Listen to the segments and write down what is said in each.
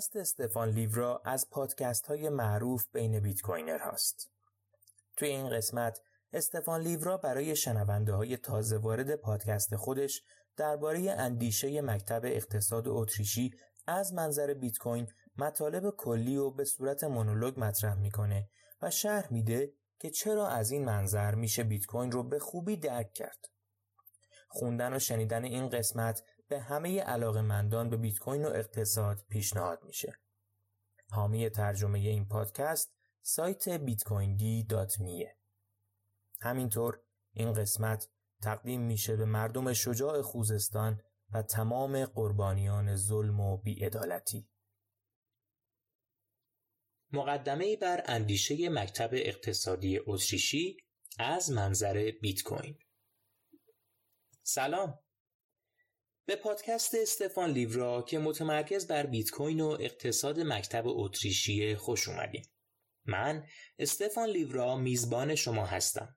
پادکست استفان لیورا از پادکست های معروف بین بیت کوینر هاست. توی این قسمت استفان لیورا برای شنونده های تازه وارد پادکست خودش درباره اندیشه مکتب اقتصاد اتریشی از منظر بیت کوین مطالب کلی و به صورت مونولوگ مطرح می‌کنه و شرح میده که چرا از این منظر میشه بیت کوین رو به خوبی درک کرد. خوندن و شنیدن این قسمت به همه علاقمندان به بیت کوین و اقتصاد پیشنهاد میشه. حامی ترجمه این پادکست سایت میه. همینطور این قسمت تقدیم میشه به مردم شجاع خوزستان و تمام قربانیان ظلم و بیعدالتی. مقدمه بر اندیشه مکتب اقتصادی اتریشی از منظر بیت کوین سلام به پادکست استفان لیورا که متمرکز بر بیت کوین و اقتصاد مکتب اتریشی خوش اومدین. من استفان لیورا میزبان شما هستم.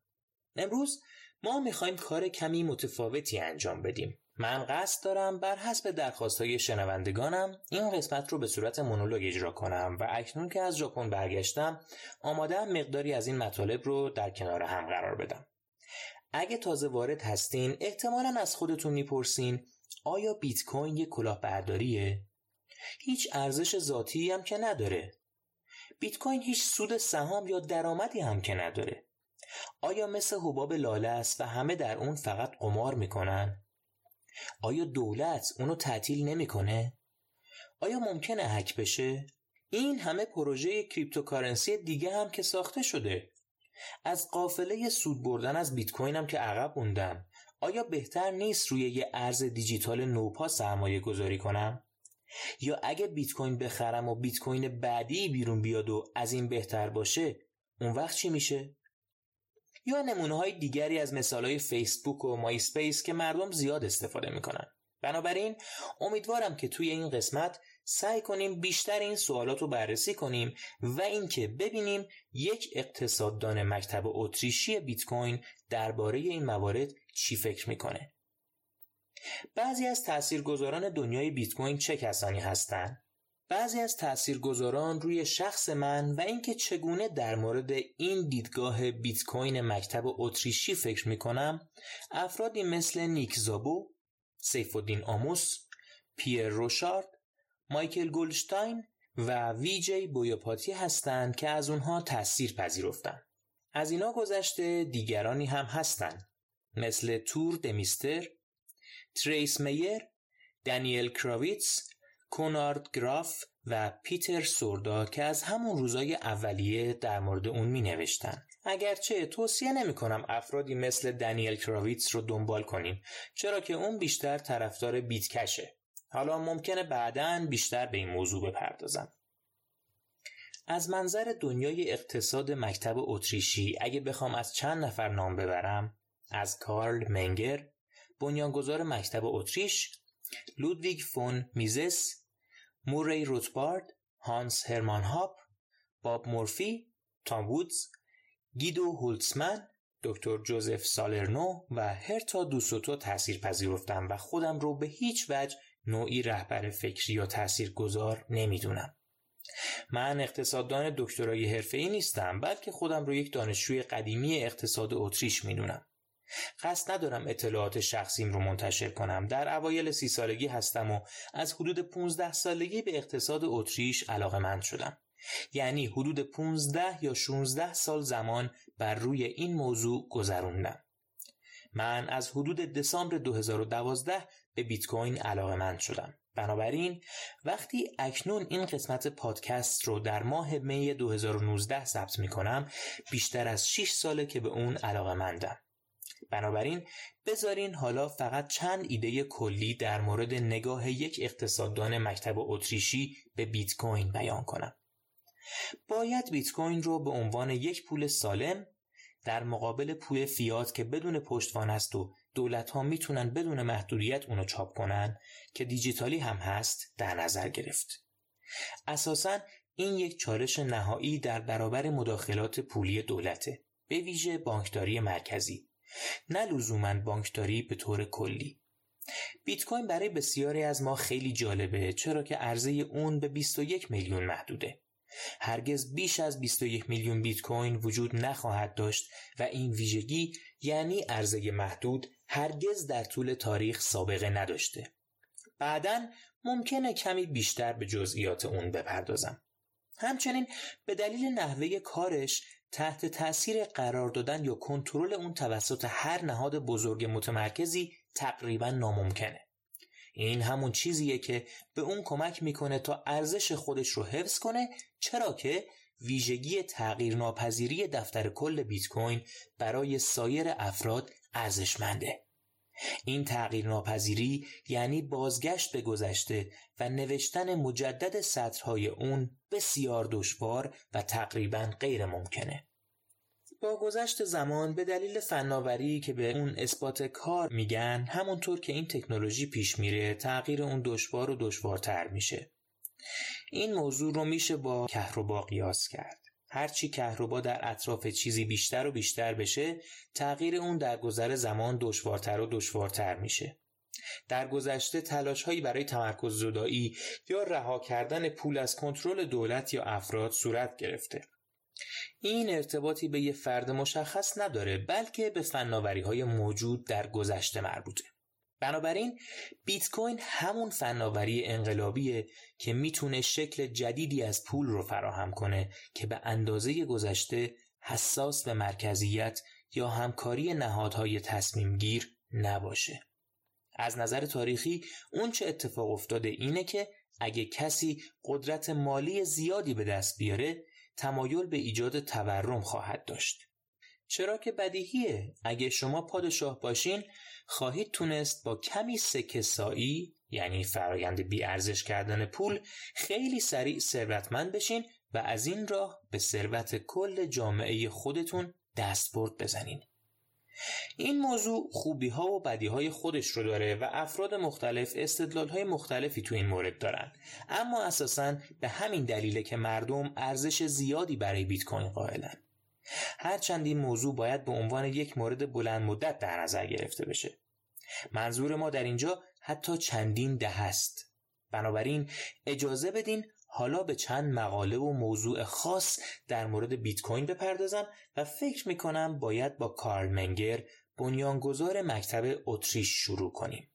امروز ما می‌خوایم کار کمی متفاوتی انجام بدیم. من قصد دارم بر حسب درخواست های شنوندگانم این قسمت رو به صورت مونولوگ اجرا کنم و اکنون که از ژاپن برگشتم آماده مقداری از این مطالب رو در کنار هم قرار بدم. اگه تازه وارد هستین احتمالا از خودتون می‌پرسین آیا بیت کوین یک کلاهبرداریه؟ هیچ ارزش ذاتی هم که نداره. بیت کوین هیچ سود سهام یا درآمدی هم که نداره. آیا مثل حباب لاله است و همه در اون فقط قمار می‌کنن؟ آیا دولت اونو تعطیل نمی‌کنه؟ آیا ممکنه هک بشه؟ این همه پروژه cryptocurrency دیگه هم که ساخته شده از قافله سود بردن از بیت کوین هم که عقب موندم آیا بهتر نیست روی یه ارز دیجیتال نوپا سرمایه گذاری کنم؟ یا اگه بیت کوین بخرم و بیت کوین بعدی بیرون بیاد و از این بهتر باشه اون وقت چی میشه؟ یا نمونه های دیگری از مثال های فیسبوک و MySpace که مردم زیاد استفاده می‌کنن. بنابراین امیدوارم که توی این قسمت سعی کنیم بیشتر این سوالات رو بررسی کنیم و اینکه ببینیم یک اقتصاددان مکتب اتریشی بیت کوین درباره این موارد چی فکر می‌کنه؟ بعضی از تاثیرگذاران دنیای بیت کوین چه کسانی هستند بعضی از تاثیرگذاران روی شخص من و اینکه چگونه در مورد این دیدگاه بیت کوین مکتب اتریشی فکر می‌کنم افرادی مثل نیک زابو، سیف الدین آموس، پیر روشارد مایکل گولشتاین و ویجی بویوپاتی هستند که از اونها تأثیر پذیرفتن. از اینا گذشته دیگرانی هم هستند. مثل تور دمیستر، تریس میر، دانیل کراویتس، کونارد گراف و پیتر سوردا که از همون روزای اولیه در مورد اون می نوشتن. اگرچه توصیه نمی کنم افرادی مثل دانیل کراویتس رو دنبال کنیم چرا که اون بیشتر طرفدار بیتکشه. حالا ممکنه بعدا بیشتر به این موضوع بپردازم. از منظر دنیای اقتصاد مکتب اتریشی اگه بخوام از چند نفر نام ببرم از کارل منگر بنیانگذار مکتب اتریش لودویگ فون میزس موری روتبارد هانس هرمان هاپ باب مورفی تام وودز گیدو هولتسمن دکتر جوزف سالرنو و هرتا دوسوتو تأثیر پذیرفتم و خودم رو به هیچ وجه نوعی رهبر فکری یا تاثیرگذار نمی‌دونم. من اقتصاددان دکترای حرفه‌ای نیستم بلکه خودم رو یک دانشجوی قدیمی اقتصاد اتریش می‌دونم. قصد ندارم اطلاعات شخصیم رو منتشر کنم. در اوایل سی سالگی هستم و از حدود 15 سالگی به اقتصاد اتریش علاقه مند شدم. یعنی حدود 15 یا 16 سال زمان بر روی این موضوع گذروندم. من از حدود دسامبر 2012 به بیت کوین علاقه مند شدم. بنابراین وقتی اکنون این قسمت پادکست رو در ماه می 2019 ثبت می کنم بیشتر از 6 ساله که به اون علاقه مندم. بنابراین بذارین حالا فقط چند ایده کلی در مورد نگاه یک اقتصاددان مکتب اتریشی به بیت کوین بیان کنم. باید بیت کوین رو به عنوان یک پول سالم در مقابل پول فیات که بدون پشتوان است و دولت ها می‌تونن بدون محدودیت اونو چاپ کنن که دیجیتالی هم هست در نظر گرفت. اساسا این یک چالش نهایی در برابر مداخلات پولی دولته به ویژه بانکداری مرکزی نه لزوما بانکداری به طور کلی بیت کوین برای بسیاری از ما خیلی جالبه چرا که عرضه اون به 21 میلیون محدوده. هرگز بیش از 21 میلیون بیت کوین وجود نخواهد داشت و این ویژگی یعنی عرضه محدود هرگز در طول تاریخ سابقه نداشته. بعدا ممکنه کمی بیشتر به جزئیات اون بپردازم. همچنین به دلیل نحوه کارش تحت تاثیر قرار دادن یا کنترل اون توسط هر نهاد بزرگ متمرکزی تقریبا ناممکنه. این همون چیزیه که به اون کمک می‌کنه تا ارزش خودش رو حفظ کنه چرا که ویژگی تغییر ناپذیری دفتر کل بیت کوین برای سایر افراد ارزشمنده. این تغییر ناپذیری یعنی بازگشت به گذشته و نوشتن مجدد سطرهای اون بسیار دشوار و تقریبا غیر ممکنه. با گذشت زمان به دلیل فناوری که به اون اثبات کار میگن همونطور که این تکنولوژی پیش میره تغییر اون دشوار و دشوارتر میشه این موضوع رو میشه با کهربا قیاس کرد هرچی کهربا در اطراف چیزی بیشتر و بیشتر بشه تغییر اون در گذر زمان دشوارتر و دشوارتر میشه. در گذشته تلاش هایی برای تمرکز زدایی یا رها کردن پول از کنترل دولت یا افراد صورت گرفته. این ارتباطی به یه فرد مشخص نداره بلکه به فناوری های موجود در گذشته مربوطه. بنابراین بیت کوین همون فناوری انقلابیه که می‌تونه شکل جدیدی از پول رو فراهم کنه که به اندازه گذشته حساس به مرکزیت یا همکاری نهادهای تصمیم گیر نباشه. از نظر تاریخی اون چه اتفاق افتاده اینه که اگه کسی قدرت مالی زیادی به دست بیاره تمایل به ایجاد تورم خواهد داشت. چرا که بدیهیه. اگه شما پادشاه باشین خواهید تونست با کمی سکه سایی یعنی فرایند بیارزش کردن پول خیلی سریع ثروتمند بشین و از این راه به ثروت کل جامعه خودتون دستبرد بزنین. این موضوع خوبی ها و بدی های خودش رو داره و افراد مختلف استدلال های مختلفی تو این مورد دارن. اما اساسا به همین دلیله که مردم ارزش زیادی برای بیت کوین قائلن. هرچند این موضوع باید به عنوان یک مورد بلند مدت در نظر گرفته بشه منظور ما در اینجا حتی چندین ده است بنابراین اجازه بدین حالا به چند مقاله و موضوع خاص در مورد بیت کوین بپردازم و فکر می کنم باید با کارل منگر بنیانگذار مکتب اتریش شروع کنیم.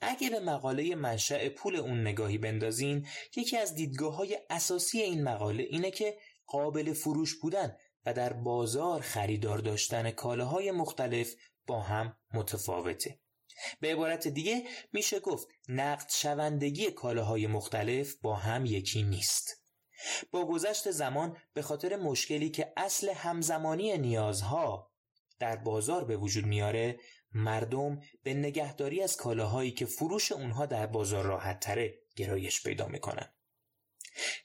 اگه به مقاله منشأ پول اون نگاهی بندازین یکی از دیدگاه های اساسی این مقاله اینه که قابل فروش بودن و در بازار خریدار داشتن کالاهای مختلف با هم متفاوته. به عبارت دیگه میشه گفت نقد شوندگی کالاهای مختلف با هم یکی نیست. با گذشت زمان به خاطر مشکلی که اصل همزمانی نیازها در بازار به وجود میاره مردم به نگهداری از کالاهایی که فروش اونها در بازار راحت تره گرایش پیدا می‌کنن.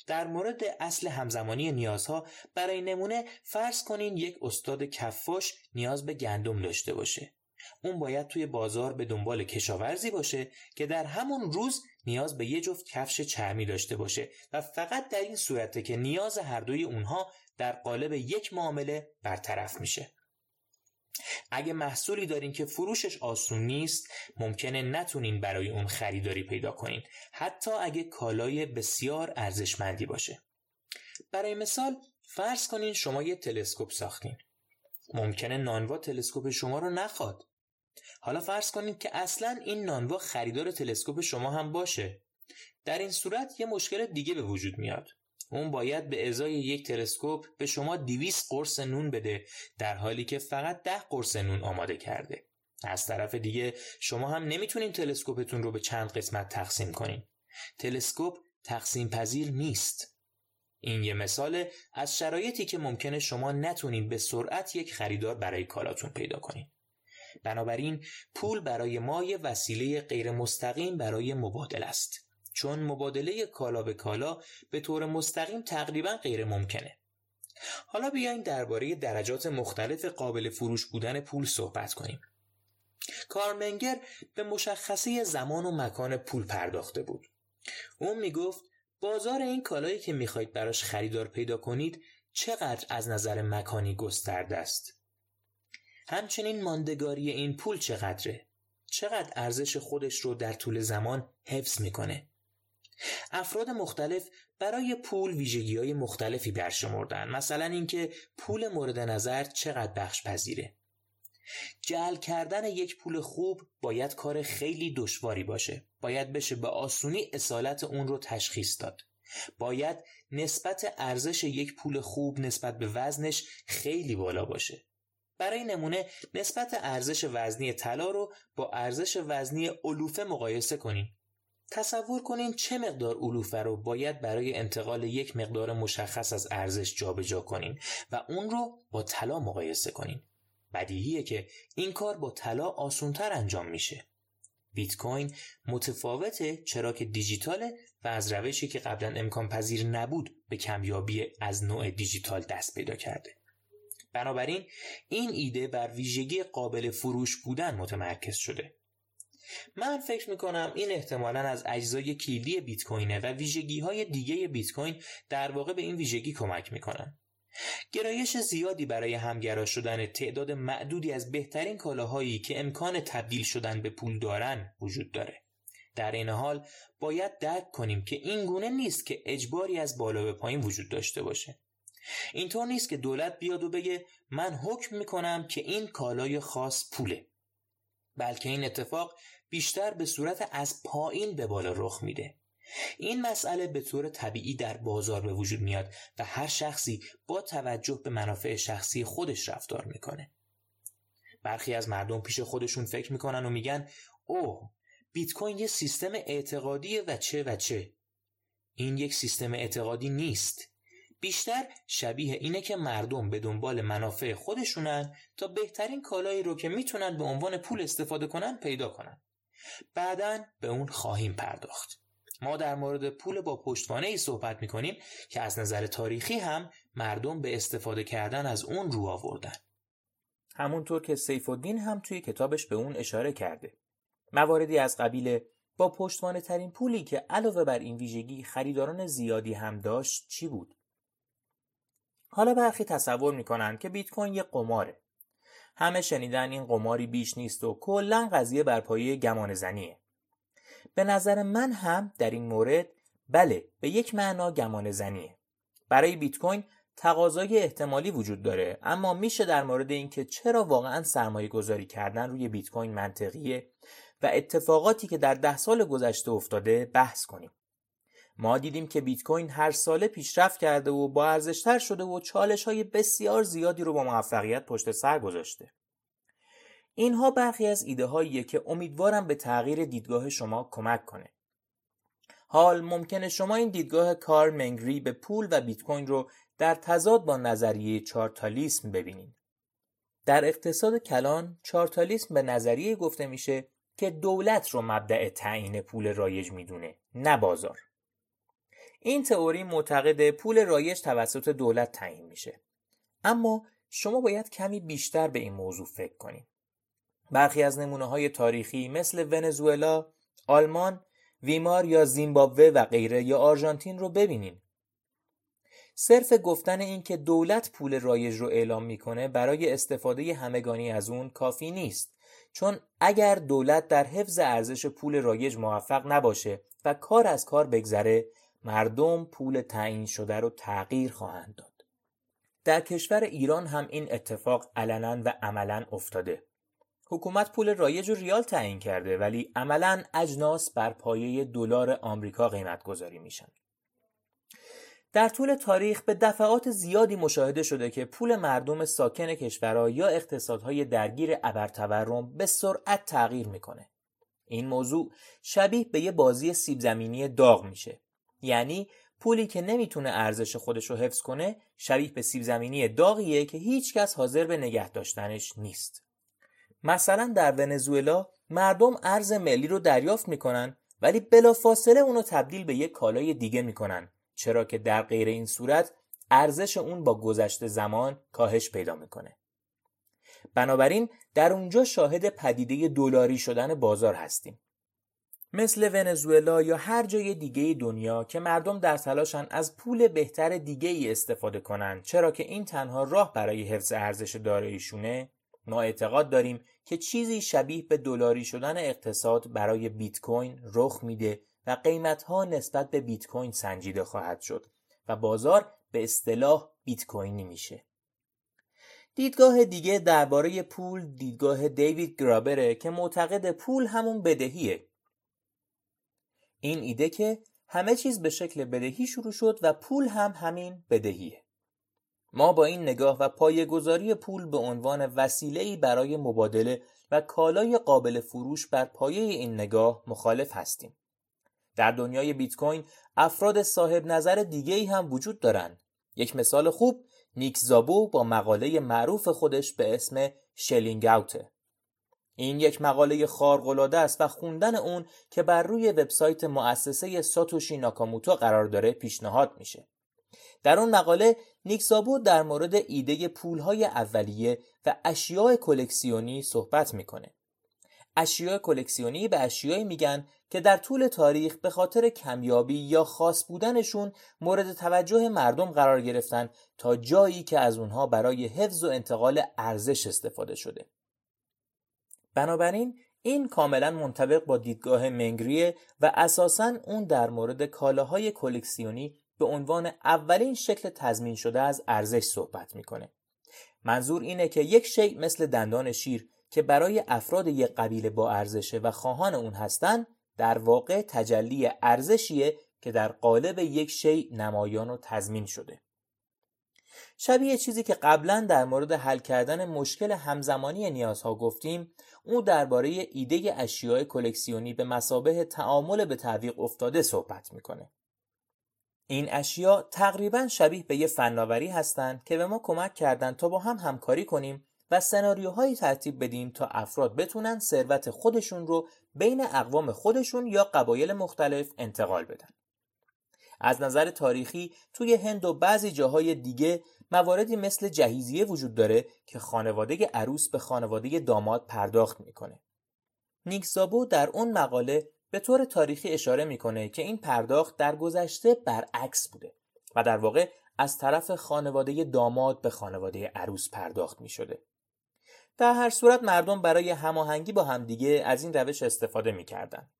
در مورد اصل همزمانی نیازها برای نمونه فرض کنین یک استاد کفاش نیاز به گندم داشته باشه. اون باید توی بازار به دنبال کشاورزی باشه که در همون روز نیاز به یه جفت کفش چرمی داشته باشه و فقط در این صورته که نیاز هر دوی اونها در قالب یک معامله برطرف میشه. اگه محصولی دارین که فروشش آسون نیست ممکنه نتونین برای اون خریداری پیدا کنین. حتی اگه کالای بسیار ارزشمندی باشه. برای مثال فرض کنین شما یه تلسکوپ ساختین. ممکنه نانوا تلسکوپ شما رو نخواد. حالا فرض کنید که اصلا این نانوا خریدار تلسکوپ شما هم باشه. در این صورت یه مشکل دیگه به وجود میاد. اون باید به ازای یک تلسکوپ به شما 200 قرص نون بده در حالی که فقط ده قرص نون آماده کرده. از طرف دیگه شما هم نمی‌تونین تلسکوپتون رو به چند قسمت تقسیم کنین. تلسکوپ تقسیم پذیر نیست. این یه مثال از شرایطی که ممکنه شما نتونین به سرعت یک خریدار برای کالاتون پیدا کنین. بنابراین پول برای ما یه وسیله غیر مستقیم برای مبادله است. چون مبادله کالا به کالا به طور مستقیم تقریبا غیر ممکنه. حالا بیاین درباره درجات مختلف قابل فروش بودن پول صحبت کنیم. کارمنگر به مشخصه زمان و مکان پول پرداخته بود. اون می‌گفت بازار این کالایی که می‌خواید براش خریدار پیدا کنید چقدر از نظر مکانی گسترده است؟ همچنین ماندگاری این پول چقدره؟ چقدر ارزش خودش رو در طول زمان حفظ می‌کنه؟ افراد مختلف برای پول ویژگی های مختلفی برشمردن مثلا اینکه پول مورد نظر چقدر بخش پذیره جعل کردن یک پول خوب باید کار خیلی دشواری باشه. باید بشه به آسونی اصالت اون رو تشخیص داد. باید نسبت ارزش یک پول خوب نسبت به وزنش خیلی بالا باشه. برای نمونه نسبت ارزش وزنی طلا رو با ارزش وزنی علوفه مقایسه کنین تصور کنین چه مقدار علوفه رو باید برای انتقال یک مقدار مشخص از ارزش جابجا کنین و اون رو با طلا مقایسه کنین. بدیهیه که این کار با طلا آسونتر انجام میشه. بیت کوین متفاوته چرا که دیجیتاله و از روشی که قبلا امکان پذیر نبود به کمیابی از نوع دیجیتال دست پیدا کرده. بنابراین این ایده بر ویژگی قابل فروش بودن متمرکز شده. من فکر می‌کنم این احتمالا از اجزای کلیدی بیت کوینه و ویژگی های دیگه بیت کوین در واقع به این ویژگی کمک می‌کنن. گرایش زیادی برای همگرا شدن تعداد معدودی از بهترین کالاهایی که امکان تبدیل شدن به پول دارن وجود داره. در این حال باید درک کنیم که این گونه نیست که اجباری از بالا به پایین وجود داشته باشه. اینطور نیست که دولت بیاد و بگه من حکم می‌کنم که این کالای خاص پوله. بلکه این اتفاق بیشتر به صورت از پایین به بالا رخ میده. این مسئله به طور طبیعی در بازار به وجود میاد و هر شخصی با توجه به منافع شخصی خودش رفتار می‌کنه. برخی از مردم پیش خودشون فکر می‌کنن و میگن اوه بیت کوین یه سیستم اعتقادیه و چه و چه. این یک سیستم اعتقادی نیست. بیشتر شبیه اینه که مردم به دنبال منافع خودشونن تا بهترین کالایی رو که می‌تونن به عنوان پول استفاده کنن پیدا کنن. بعدا به اون خواهیم پرداخت. ما در مورد پول با پشتوانه ای صحبت می‌کنیم که از نظر تاریخی هم مردم به استفاده کردن از اون رو آوردن. همونطور که سیف الدین هم توی کتابش به اون اشاره کرده. مواردی از قبیل با پشتوانه ترین پولی که علاوه بر این ویژگی خریداران زیادی هم داشت چی بود؟ حالا برخی تصور می‌کنن که بیت کوین یه قماره. همه شنیدن این قماری بیش نیست و کلا قضیه بر پایه گمان زنیه. به نظر من هم در این مورد بله به یک معنا گمان زنیه. برای بیت کوین تقاضای احتمالی وجود داره اما میشه در مورد اینکه چرا واقعا سرمایه گذاری کردن روی بیت کوین منطقیه و اتفاقاتی که در ده سال گذشته افتاده بحث کنیم. ما دیدیم که بیت کوین هر ساله پیشرفت کرده و با ارزشتر شده و چالش های بسیار زیادی رو با موفقیت پشت سر گذاشته. اینها برخی از ایده هاییه که امیدوارم به تغییر دیدگاه شما کمک کنه. حال ممکنه شما این دیدگاه کار منگری به پول و بیت کوین رو در تضاد با نظریه چارتالیسم ببینید در اقتصاد کلان چارتالیسم به نظریه گفته میشه که دولت رو مبدع تعیین پول رایج می‌دونه نه بازار. این تئوری معتقد پول رایج توسط دولت تعیین میشه. اما شما باید کمی بیشتر به این موضوع فکر کنید برخی از نمونه های تاریخی مثل ونزوئلا، آلمان، ویمار یا زیمبابوه و غیره یا آرژانتین رو ببینین. صرف گفتن این که دولت پول رایج رو اعلام می‌کنه برای استفاده همگانی از اون کافی نیست. چون اگر دولت در حفظ ارزش پول رایج موفق نباشه و کار از کار بگذره مردم پول تعیین شده رو تغییر خواهند داد. در کشور ایران هم این اتفاق علنا و عملا افتاده. حکومت پول رایج و ریال تعیین کرده ولی عملا اجناس بر پایه دلار آمریکا قیمت گذاری میشن. در طول تاریخ به دفعات زیادی مشاهده شده که پول مردم ساکن کشورها یا اقتصادهای درگیر ابرتورم به سرعت تغییر می‌کنه. این موضوع شبیه به یه بازی سیب زمینی داغ میشه. یعنی پولی که نمی‌تونه ارزش خودش رو حفظ کنه شبیه به سیب زمینی داغیه که هیچکس حاضر به نگه داشتنش نیست. مثلا در ونزوئلا مردم ارز ملی رو دریافت می‌کنن ولی بلافاصله اونو تبدیل به یک کالای دیگه می‌کنن چرا که در غیر این صورت ارزش اون با گذشت زمان کاهش پیدا می‌کنه. بنابراین در اونجا شاهد پدیده دلاری شدن بازار هستیم. مثل ونزوئلا یا هر جای دیگه دنیا که مردم در تلاشن از پول بهتر دیگه ای استفاده کنن چرا که این تنها راه برای حفظ ارزش داراییشونه ما اعتقاد داریم که چیزی شبیه به دلاری شدن اقتصاد برای بیت کوین رخ میده و قیمتها نسبت به بیت کوین سنجیده خواهد شد و بازار به اصطلاح بیت کوینی میشه. دیدگاه دیگه درباره پول دیدگاه دیوید گرابره که معتقد پول همون بدهیه. این ایده که همه چیز به شکل بدهی شروع شد و پول هم همین بدهیه. ما با این نگاه و گذاری پول به عنوان وسیله‌ای برای مبادله و کالای قابل فروش بر پایه این نگاه مخالف هستیم. در دنیای بیت کوین افراد صاحب نظر دیگه ای هم وجود دارند. یک مثال خوب نیک زابو با مقاله معروف خودش به اسم شلینگ اوته. این یک مقاله خارق‌العاده است و خوندن اون که بر روی وبسایت مؤسسه ساتوشی ناکاموتو قرار داره پیشنهاد میشه. در اون مقاله نیکسابو در مورد ایده پولهای اولیه و اشیاء کلکسیونی صحبت می‌کنه. اشیاء کلکسیونی به اشیایی میگن که در طول تاریخ به خاطر کمیابی یا خاص بودنشون مورد توجه مردم قرار گرفتن تا جایی که از اونها برای حفظ و انتقال ارزش استفاده شده. بنابراین این کاملا منطبق با دیدگاه منگریه و اساسا اون در مورد کالاهای کلکسیونی به عنوان اولین شکل تضمین شده از ارزش صحبت می‌کنه. منظور اینه که یک شیء مثل دندان شیر که برای افراد یک قبیله با ارزشه و خواهان اون هستن در واقع تجلی ارزشیه که در قالب یک شیء نمایان و تضمین شده. شبیه چیزی که قبلا در مورد حل کردن مشکل همزمانی نیازها گفتیم او درباره ایده اشیاء کلکسیونی به مسابه تعامل به تعویق افتاده صحبت می‌کنه. این اشیا تقریبا شبیه به یه فناوری هستند که به ما کمک کردن تا با هم همکاری کنیم و سناریوهایی ترتیب بدیم تا افراد بتونن ثروت خودشون رو بین اقوام خودشون یا قبایل مختلف انتقال بدن. از نظر تاریخی توی هند و بعضی جاهای دیگه مواردی مثل جهیزیه وجود داره که خانواده عروس به خانواده داماد پرداخت می‌کنه. نیکزابو در اون مقاله به طور تاریخی اشاره می‌کنه که این پرداخت در گذشته برعکس بوده و در واقع از طرف خانواده داماد به خانواده عروس پرداخت می شده. در هر صورت مردم برای هماهنگی با همدیگه از این روش استفاده می‌کردند.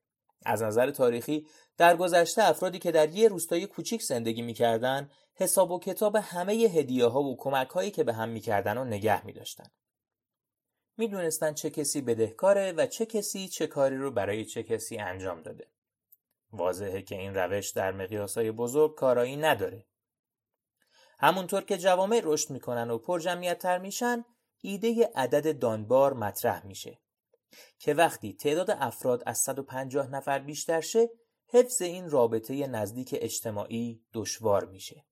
از نظر تاریخی در گذشته افرادی که در یه روستای کوچیک زندگی می‌کردند حساب و کتاب همه هدیه ها و کمک هایی که به هم می‌کردن و نگه میداشتن. می‌دونستن چه کسی بدهکاره و چه کسی چه کاری رو برای چه کسی انجام داده. واضحه که این روش در مقیاسای بزرگ کارایی نداره. همونطور که جوامع رشد می‌کنن و پر تر میشن ایده عدد دانبار مطرح میشه که وقتی تعداد افراد از 150 نفر بیشتر شه حفظ این رابطه نزدیک اجتماعی دشوار میشه.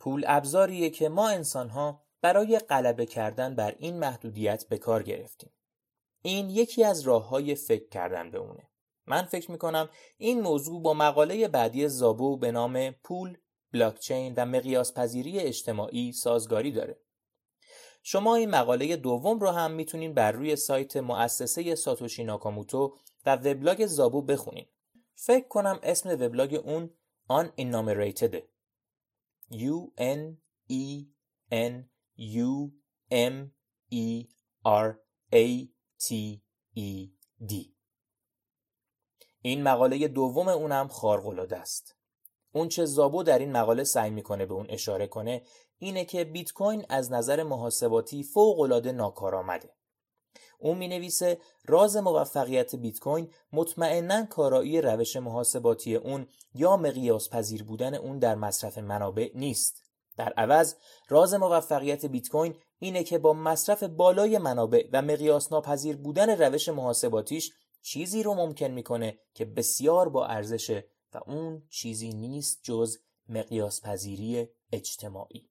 پول ابزاریه که ما انسانها برای غلبه کردن بر این محدودیت به کار گرفتیم. این یکی از راه های فکر کردن به اونه. من فکر می‌کنم این موضوع با مقاله بعدی زابو به نام پول، بلاکچین و مقیاس پذیری اجتماعی سازگاری داره. شما این مقاله دوم رو هم می‌تونین بر روی سایت مؤسسه ساتوشی ناکاموتو و وبلاگ زابو بخونین. فکر کنم اسم وبلاگ اون Unenumerated U N E N U M E R A T E D این مقاله دوم اونم خارق‌العاده است. اون چه زابو در این مقاله سعی می‌کنه به اون اشاره کنه اینه که بیت کوین از نظر محاسباتی فوق العاده ناکارآمده. اون می نویسه راز موفقیت بیت کوین مطمئنا کارایی روش محاسباتی اون یا مقیاس پذیر بودن اون در مصرف منابع نیست. در عوض راز موفقیت بیت کوین اینه که با مصرف بالای منابع و مقیاس ناپذیر بودن روش محاسباتیش چیزی رو ممکن می‌کنه که بسیار با ارزشه و اون چیزی نیست جز مقیاس پذیری اجتماعی.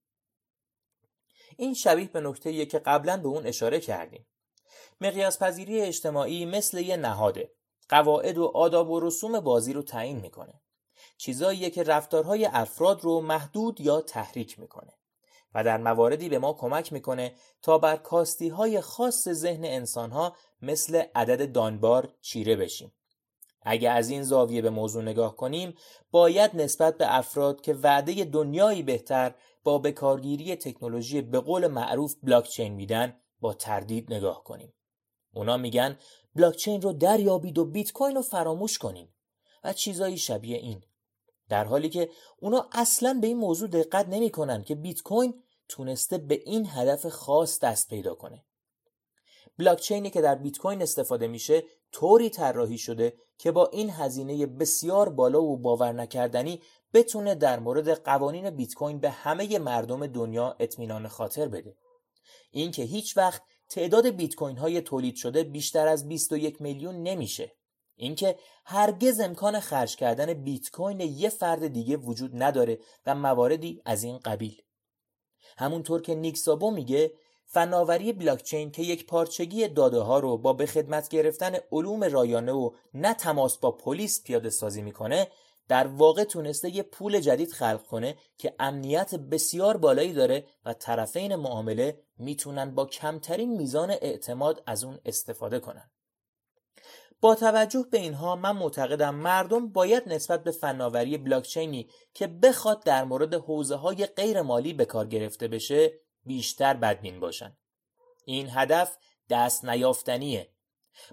این شبیه به نکته که قبلا به اون اشاره کردیم. مقیاس پذیری اجتماعی مثل یه نهاده. قواعد و آداب و رسوم بازی رو تعیین می‌کنه. چیزاییه که رفتارهای افراد رو محدود یا تحریک می‌کنه و در مواردی به ما کمک می‌کنه تا بر کاستی های خاص ذهن انسانها مثل عدد دانبار چیره بشیم. اگر از این زاویه به موضوع نگاه کنیم باید نسبت به افراد که وعده دنیایی بهتر با بکارگیری تکنولوژی به قول معروف بلاکچین میدن با تردید نگاه کنیم. اونا میگن بلاکچین رو دریابید و بیت کوین رو فراموش کنین و چیزایی شبیه این. در حالی که اونا اصلا به این موضوع دقت نمی‌کنن که بیت کوین تونسته به این هدف خاص دست پیدا کنه. بلاکچینی که در بیت کوین استفاده میشه طوری طراحی شده که با این هزینه بسیار بالا و باور نکردنی بتونه در مورد قوانین بیت کوین به همه مردم دنیا اطمینان خاطر بده. اینکه هیچ وقت تعداد بیت کوین های تولید شده بیشتر از 21 میلیون نمیشه. اینکه هرگز امکان خرج کردن بیت کوین یه فرد دیگه وجود نداره و مواردی از این قبیل. همونطور که نیک سابو میگه فناوری بلاکچین که یک پارچگی داده ها رو با به خدمت گرفتن علوم رایانه و نه تماس با پلیس پیاده سازی می‌کنه در واقع تونسته یه پول جدید خلق کنه که امنیت بسیار بالایی داره و طرفین معامله می‌تونن با کمترین میزان اعتماد از اون استفاده کنن. با توجه به اینها من معتقدم مردم باید نسبت به فناوری بلاکچینی که بخواد در مورد حوزه های غیر مالی به کار گرفته بشه بیشتر بدبین باشن. این هدف دست نیافتنیه.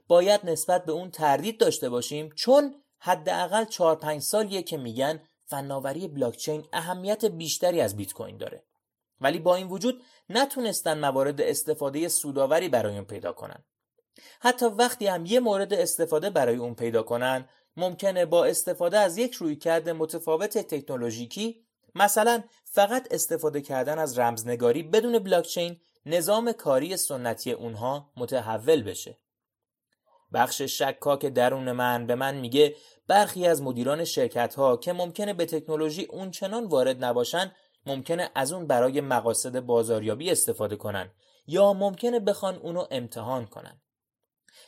باید نسبت به اون تردید داشته باشیم چون حداقل 4 5 سالیه که میگن فناوری بلاکچین اهمیت بیشتری از بیت کوین داره. ولی با این وجود نتونستن موارد استفاده سوداوری برای اون پیدا کنن. حتی وقتی هم یه مورد استفاده برای اون پیدا کنن ممکنه با استفاده از یک رویکرد متفاوت تکنولوژیکی مثلا فقط استفاده کردن از رمزنگاری بدون بلاکچین نظام کاری سنتی اونها متحول بشه بخش شکاک درون من به من میگه برخی از مدیران شرکت ها که ممکنه به تکنولوژی اونچنان وارد نباشن ممکنه از اون برای مقاصد بازاریابی استفاده کنن یا ممکنه بخوان اونو امتحان کنن.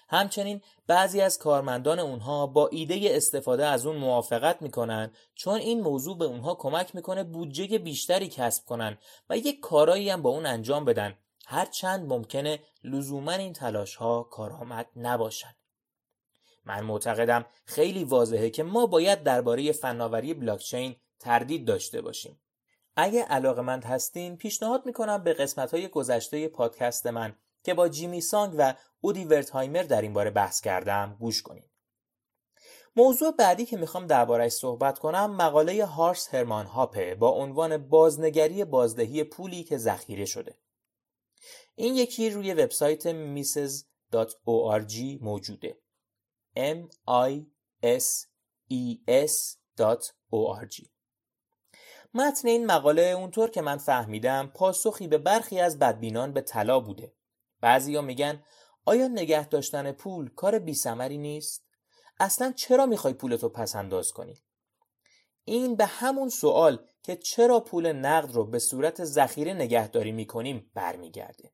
همچنین بعضی از کارمندان اونها با ایده استفاده از اون موافقت می‌کنن چون این موضوع به اونها کمک می‌کنه بودجه بیشتری کسب کنن و یک کارایی هم با اون انجام بدن. هرچند ممکنه لزوما این تلاش ها کارآمد نباشن. من معتقدم خیلی واضحه که ما باید درباره فناوری بلاکچین تردید داشته باشیم اگه علاقمند هستین پیشنهاد می‌کنم به قسمت های گذشته پادکست من که با جیمی سانگ و اودی ورتهایمر در این باره بحث کردم گوش کنید. موضوع بعدی که می‌خوام دربارهش صحبت کنم مقاله هارس هرمان هاپه با عنوان بازنگری بازدهی پولی که ذخیره شده. این یکی روی وبسایت mises.org موجوده. M i s e s.org متن این مقاله اونطور که من فهمیدم پاسخی به برخی از بدبینان به طلا بوده. بعضیا میگن آیا نگه داشتن پول کار بی نیست؟ اصلا چرا می‌خوای پولتو پس انداز کنی؟ این به همون سوال که چرا پول نقد رو به صورت ذخیره نگهداری می‌کنیم برمیگرده.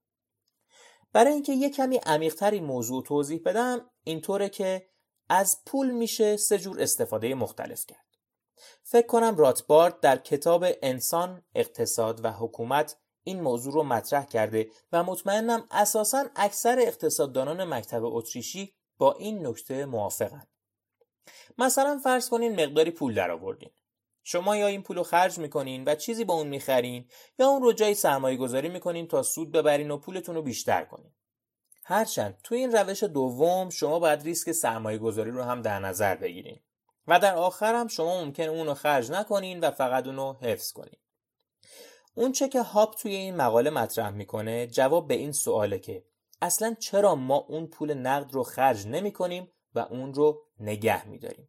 برای اینکه یه کمی عمیقتر این موضوع توضیح بدم اینطوره که از پول میشه سه جور استفاده مختلف کرد. فکر کنم راتبارد در کتاب انسان، اقتصاد و حکومت این موضوع رو مطرح کرده و مطمئنم اساسا اکثر اقتصاددانان مکتب اتریشی با این نکته موافقن. مثلا فرض کنین مقداری پول درآوردین. شما یا این پول رو خرج می‌کنین و چیزی با اون می‌خرین یا اون رو جای سرمایه گذاری می‌کنین تا سود ببرین و پولتون رو بیشتر کنین. هرچند تو این روش دوم شما باید ریسک سرمایه گذاری رو هم در نظر بگیرین و در آخر هم شما ممکن اون خرج نکنین و فقط اون حفظ کنین. اون چه که هاپ توی این مقاله مطرح می‌کنه جواب به این سواله که اصلا چرا ما اون پول نقد رو خرج نمی کنیم و اون رو نگه میداریم؟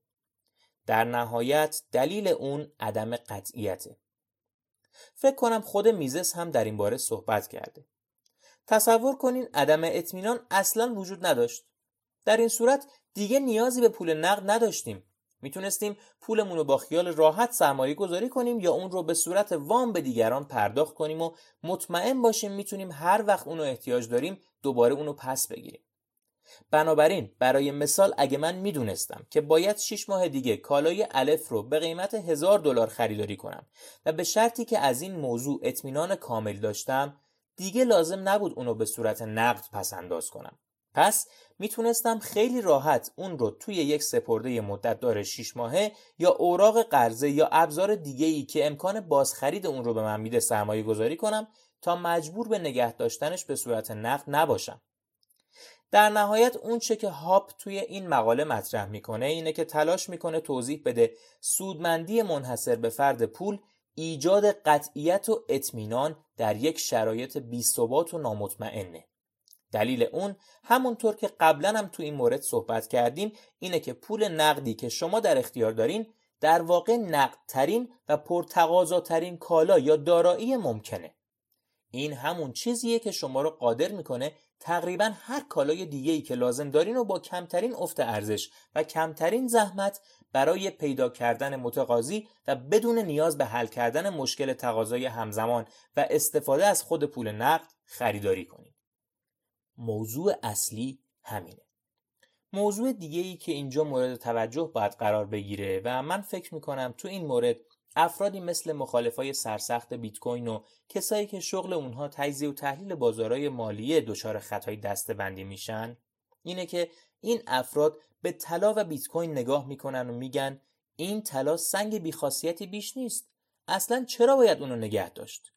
در نهایت دلیل اون عدم قطعیته. فکر کنم خود میزس هم در این باره صحبت کرده. تصور کنین عدم اطمینان اصلا وجود نداشت در این صورت دیگه نیازی به پول نقد نداشتیم می‌تونستیم پولمون رو با خیال راحت سرمایه گذاری کنیم یا اون رو به صورت وام به دیگران پرداخت کنیم و مطمئن باشیم می‌تونیم هر وقت اون رو احتیاج داریم دوباره اون رو پس بگیریم. بنابراین برای مثال اگه من می‌دونستم که باید 6 ماه دیگه کالای الف رو به قیمت هزار دلار خریداری کنم و به شرطی که از این موضوع اطمینان کامل داشتم دیگه لازم نبود اونو به صورت نقد پس انداز کنم. پس می‌تونستم خیلی راحت اون رو توی یک سپرده مدت داره 6 ماهه یا اوراق قرضه یا ابزار دیگه ای که امکان بازخرید اون رو به من میده سرمایه گذاری کنم تا مجبور به نگه داشتنش به صورت نقد نباشم. در نهایت اون چه که هاپ توی این مقاله مطرح می‌کنه اینه که تلاش می‌کنه توضیح بده سودمندی منحصر به فرد پول ایجاد قطعیت و اطمینان در یک شرایط بیثبات و نامطمئنه. دلیل اون همونطور که قبلا هم تو این مورد صحبت کردیم اینه که پول نقدی که شما در اختیار دارین در واقع نقدترین و پرتقاضاترین کالا یا دارایی ممکنه. این همون چیزیه که شما رو قادر می‌کنه تقریبا هر کالای دیگه ای که لازم دارین و با کمترین افت ارزش و کمترین زحمت برای پیدا کردن متقاضی و بدون نیاز به حل کردن مشکل تقاضای همزمان و استفاده از خود پول نقد خریداری کنید. موضوع اصلی همینه. موضوع دیگه ای که اینجا مورد توجه باید قرار بگیره و من فکر می‌کنم تو این مورد افرادی مثل مخالفای سرسخت بیت کوین و کسایی که شغل اونها تجزیه و تحلیل بازارهای مالی دچار خطای دستبندی میشن اینه که این افراد به طلا و بیت کوین نگاه می‌کنن و میگن این طلا سنگ بیخاصیتی بیش نیست. اصلا چرا باید اونو نگه داشت؟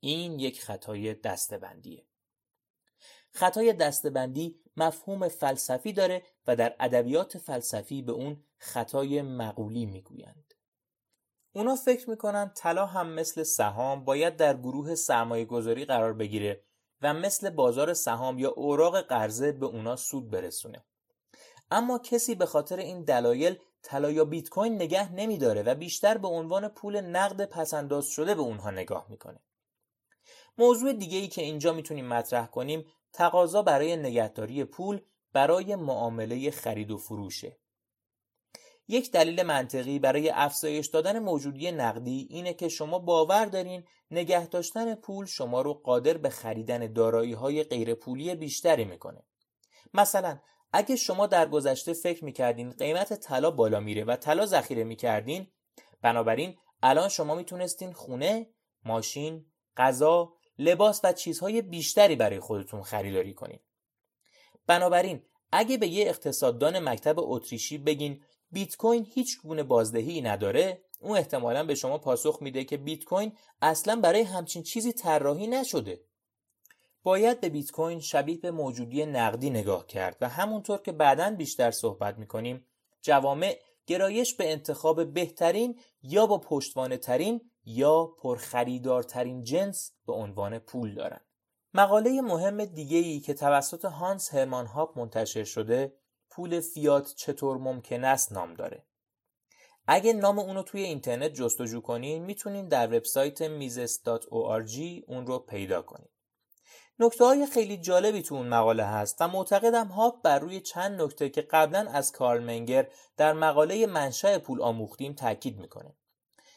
این یک خطای دستبندیه. خطای دستبندی مفهوم فلسفی داره و در ادبیات فلسفی به اون خطای مقولی می‌گویند. اونا فکر می‌کنن طلا هم مثل سهام باید در گروه سرمایه گذاری قرار بگیره و مثل بازار سهام یا اوراق قرضه به اونا سود برسونه. اما کسی به خاطر این دلایل طلا یا بیت کوین نگه نمیداره و بیشتر به عنوان پول نقد پسنداز شده به اونها نگاه می‌کنه موضوع دیگه ای که اینجا می‌تونیم مطرح کنیم تقاضا برای نگهداری پول برای معامله خرید و فروشه یک دلیل منطقی برای افزایش دادن موجودی نقدی اینه که شما باور دارین نگه داشتن پول شما رو قادر به خریدن دارایی های غیر پولی بیشتری می‌کنه. مثلا اگه شما در گذشته فکر می‌کردین قیمت طلا بالا میره و طلا ذخیره می‌کردین بنابراین الان شما می‌تونستین خونه، ماشین، غذا، لباس و چیزهای بیشتری برای خودتون خریداری کنین. بنابراین اگه به یه اقتصاددان مکتب اتریشی بگین بیت کوین هیچ گونه بازدهی نداره اون احتمالا به شما پاسخ میده که بیت کوین اصلا برای همچین چیزی طراحی نشده باید به بیت کوین شبیه به موجودی نقدی نگاه کرد و همونطور که بعدا بیشتر صحبت می‌کنیم جوامع گرایش به انتخاب بهترین یا با پشتوانه ترین یا پرخریدارترین جنس به عنوان پول دارن مقاله مهم دیگه ای که توسط هانس هرمان هاپ منتشر شده پول فیات چطور ممکن است نام داره. اگه نام اونو توی اینترنت جستجو کنین می‌تونین در وبسایت mises.org اون رو پیدا کنین. نکته های خیلی جالبی تو اون مقاله هست و معتقدم هاپ بر روی چند نکته که قبلا از کارل منگر در مقاله منشأ پول آموختیم تاکید می‌کنه.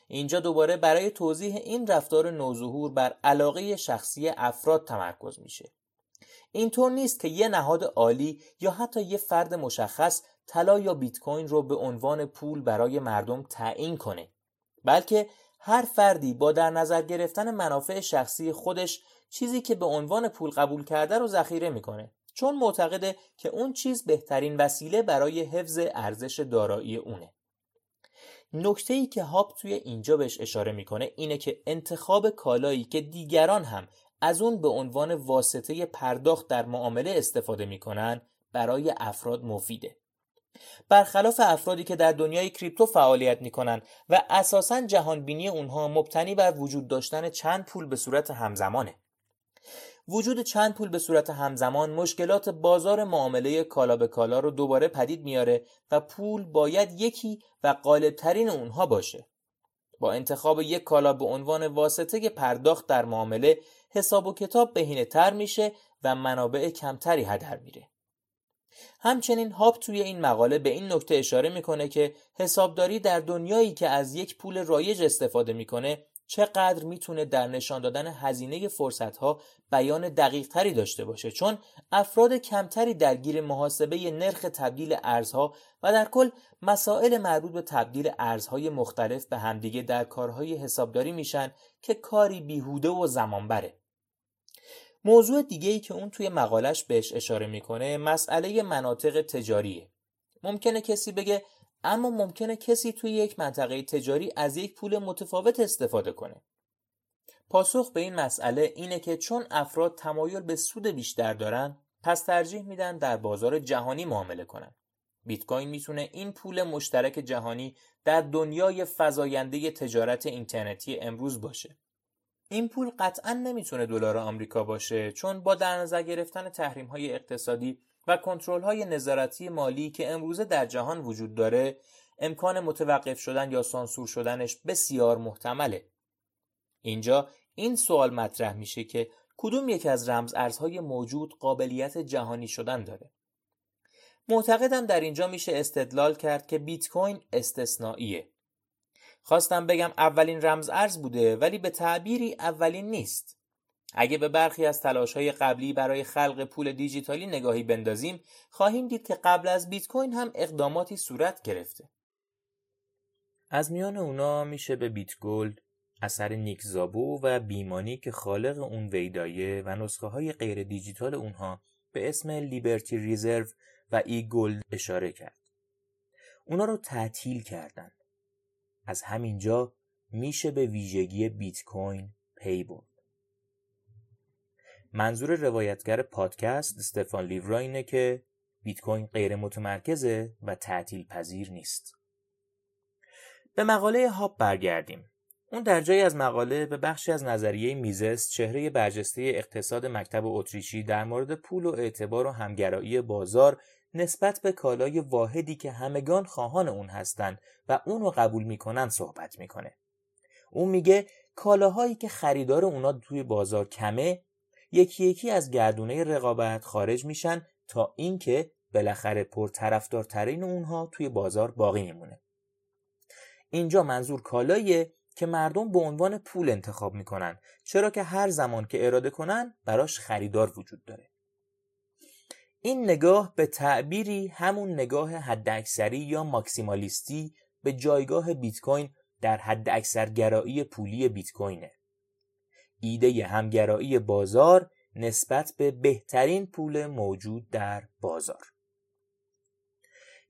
اینجا دوباره برای توضیح این رفتار نوظهور بر علاقه شخصی افراد تمرکز میشه. اینطور نیست که یه نهاد عالی یا حتی یه فرد مشخص طلا یا بیت کوین رو به عنوان پول برای مردم تعیین کنه بلکه هر فردی با در نظر گرفتن منافع شخصی خودش چیزی که به عنوان پول قبول کرده رو ذخیره می‌کنه. چون معتقده که اون چیز بهترین وسیله برای حفظ ارزش دارایی اونه. نکته ای که هاپ توی اینجا بهش اشاره می‌کنه اینه که انتخاب کالایی که دیگران هم از اون به عنوان واسطه پرداخت در معامله استفاده می‌کنن برای افراد مفیده. برخلاف افرادی که در دنیای کریپتو فعالیت می‌کنن و اساسا جهانبینی اونها مبتنی بر وجود داشتن چند پول به صورت همزمانه. وجود چند پول به صورت همزمان مشکلات بازار معامله کالا به کالا رو دوباره پدید میاره و پول باید یکی و غالبترین اونها باشه با انتخاب یک کالا به عنوان واسطه پرداخت در معامله حساب و کتاب بهینه تر میشه و منابع کمتری هدر میره. همچنین هاب توی این مقاله به این نکته اشاره می‌کنه که حسابداری در دنیایی که از یک پول رایج استفاده می‌کنه چقدر می‌تونه در نشان دادن هزینه فرصتها بیان دقیق تری داشته باشه. چون افراد کمتری درگیر محاسبه نرخ تبدیل ارزها و در کل مسائل مربوط به تبدیل ارزهای مختلف به همدیگه در کارهای حسابداری میشن که کاری بیهوده و زمان بره موضوع دیگه ای که اون توی مقالش بهش اشاره می‌کنه مسئله مناطق تجاریه. ممکنه کسی بگه اما ممکنه کسی توی یک منطقه تجاری از یک پول متفاوت استفاده کنه. پاسخ به این مسئله اینه که چون افراد تمایل به سود بیشتر دارن پس ترجیح میدن در بازار جهانی معامله کنن. بیت کوین می‌تونه این پول مشترک جهانی در دنیای فزاینده تجارت اینترنتی امروز باشه. این پول قطعا نمی‌تونه دلار آمریکا باشه چون با در نظر گرفتن تحریم های اقتصادی و کنترل های نظارتی مالی که امروزه در جهان وجود داره امکان متوقف شدن یا سانسور شدنش بسیار محتمله. اینجا این سوال مطرح میشه که کدوم یک از رمز ارزهای موجود قابلیت جهانی شدن داره؟ معتقدم در اینجا میشه استدلال کرد که بیت کوین استثنائیه. خواستم بگم اولین رمز ارز بوده ولی به تعبیری اولین نیست. اگه به برخی از تلاش های قبلی برای خلق پول دیجیتالی نگاهی بندازیم خواهیم دید که قبل از بیت کوین هم اقداماتی صورت گرفته از میان اونا میشه به بیت گولد اثر نیک زابو و بیمانی که خالق اون ویدایه و نسخه های غیر دیجیتال اونها به اسم Liberty Reserve و e-gold اشاره کرد. اونا رو تعطیل کردن. از همینجا میشه به ویژگی بیت کوین پی برد. منظور روایتگر پادکست استفان لیورا اینه که بیت کوین غیر متمرکزه و تعطیل پذیر نیست. به مقاله هاپ برگردیم. اون در جایی از مقاله به بخشی از نظریه میزس چهره برجسته اقتصاد مکتب اتریشی در مورد پول و اعتبار و همگرایی بازار نسبت به کالای واحدی که همگان خواهان اون هستند و اون رو قبول می‌کنن صحبت می‌کنه. اون میگه کالاهایی که خریدار اونا توی بازار کمه یکی یکی از گردونه رقابت خارج میشن تا اینکه بالاخره پرطرفدارترین اونها توی بازار باقی میمونه. اینجا منظور کالاییه که مردم به عنوان پول انتخاب می‌کنن چرا که هر زمان که اراده کنن براش خریدار وجود داره این نگاه به تعبیری همون نگاه حداکثری یا ماکسیمالیستی به جایگاه بیت کوین در حد گرایی پولی بیت کوینه ایده همگرایی بازار نسبت به بهترین پول موجود در بازار.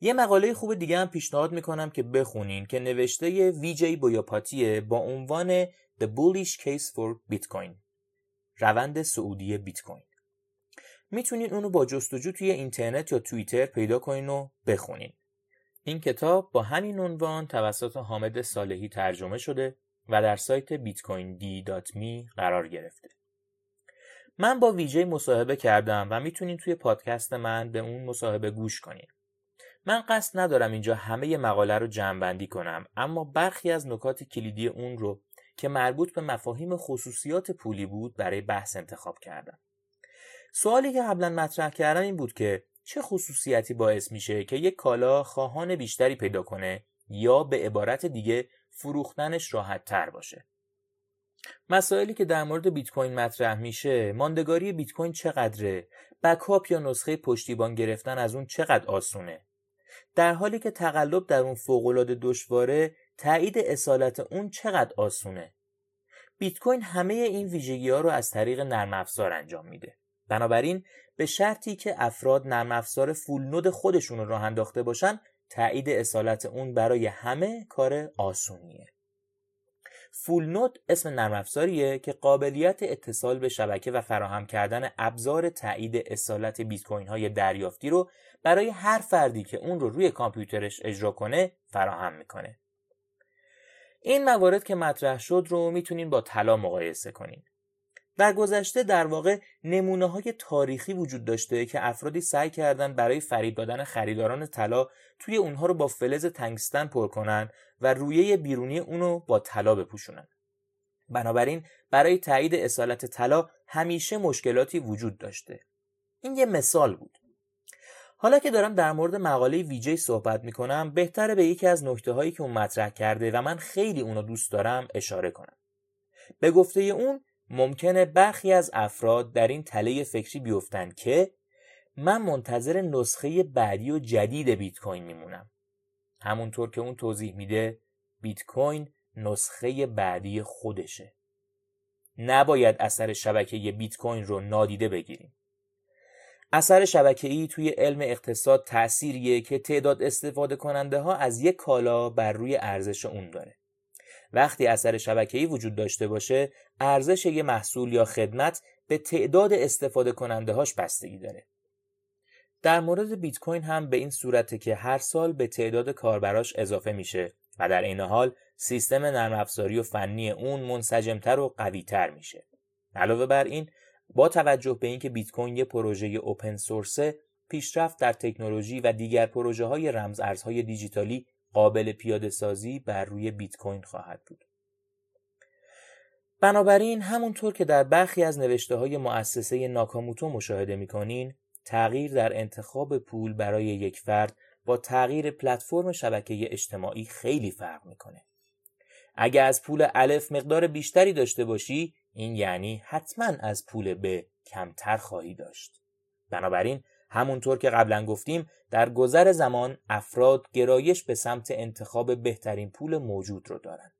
یه مقاله خوب دیگه هم پیشنهاد می‌کنم که بخونین که نوشته ویجی بویاپاتیه با عنوان The Bullish Case for Bitcoin روند سعودی بیت کوین می‌تونین اونو با جستجو توی اینترنت یا توییتر پیدا کنین و بخونین. این کتاب با همین عنوان توسط حامد صالحی ترجمه شده. و در سایت bitcoind.me قرار گرفته من با ویجی مصاحبه کردم و می‌تونین توی پادکست من به اون مصاحبه گوش کنین من قصد ندارم اینجا همه مقاله رو جمعبندی کنم اما برخی از نکات کلیدی اون رو که مربوط به مفاهیم خصوصیات پولی بود برای بحث انتخاب کردم. سوالی که قبلا مطرح کردم این بود که چه خصوصیتی باعث میشه که یک کالا خواهان بیشتری پیدا کنه یا به عبارت دیگه فروختنش راحت تر باشه. مسائلی که در مورد بیت کوین مطرح میشه ماندگاری بیت کوین چقدره؟ بکاپ یا نسخه پشتیبان گرفتن از اون چقدر آسونه؟ در حالی که تقلب در اون فوقالعاده دشواره تایید اصالت اون چقدر آسونه؟ بیت کوین همه این ویژگی ها رو از طریق نرم افزار انجام میده. بنابراین به شرطی که افراد نرم افزار فول نود خودشون رو راه انداخته باشن تایید اصالت اون برای همه کار آسونیه فول نود اسم نرم افزاریه که قابلیت اتصال به شبکه و فراهم کردن ابزار تایید اصالت بیت کوین های دریافتی رو برای هر فردی که اون رو روی کامپیوترش اجرا کنه فراهم می‌کنه. این موارد که مطرح شد رو می‌تونین با طلا مقایسه کنین. در گذشته در واقع نمونه های تاریخی وجود داشته که افرادی سعی کردند برای فریب دادن خریداران طلا توی اونها رو با فلز تنگستن پر کنن و رویه بیرونی اونو با طلا بپوشونن. بنابراین برای تایید اصالت طلا همیشه مشکلاتی وجود داشته. این یه مثال بود. حالا که دارم در مورد مقاله ویجی صحبت می‌کنم بهتره به یکی از نکته هایی که اون مطرح کرده و من خیلی اونو دوست دارم اشاره کنم. به گفته اون ممکنه برخی از افراد در این تله فکری بیفتند که من منتظر نسخه بعدی و جدید بیت کوین میمونم همونطور که اون توضیح میده بیت کوین نسخه بعدی خودشه نباید اثر شبکه بیت کوین رو نادیده بگیریم. اثر شبکه‌ای توی علم اقتصاد تأثیریه که تعداد استفاده کننده ها از یک کالا بر روی ارزش اون داره. وقتی اثر شبکه‌ای وجود داشته باشه، ارزش یه محصول یا خدمت به تعداد استفاده کننده هاش بستگی داره. در مورد بیت کوین هم به این صورته که هر سال به تعداد کاربراش اضافه میشه و در این حال سیستم نرم افزاری و فنی اون منسجمتر و قویتر میشه. علاوه بر این با توجه به اینکه بیت کوین یه پروژه اوپن سورسه پیشرفت در تکنولوژی و دیگر پروژه های رمز ارزهای دیجیتالی قابل پیاده سازی بر روی بیت کوین خواهد بود. بنابراین همونطور که در برخی از نوشته های مؤسسه ناکاموتو مشاهده می‌کنین تغییر در انتخاب پول برای یک فرد با تغییر پلتفرم شبکه اجتماعی خیلی فرق می‌کنه. اگر از پول الف مقدار بیشتری داشته باشی این یعنی حتما از پول ب کمتر خواهی داشت. بنابراین همونطور که قبلا گفتیم در گذر زمان افراد گرایش به سمت انتخاب بهترین پول موجود رو دارن.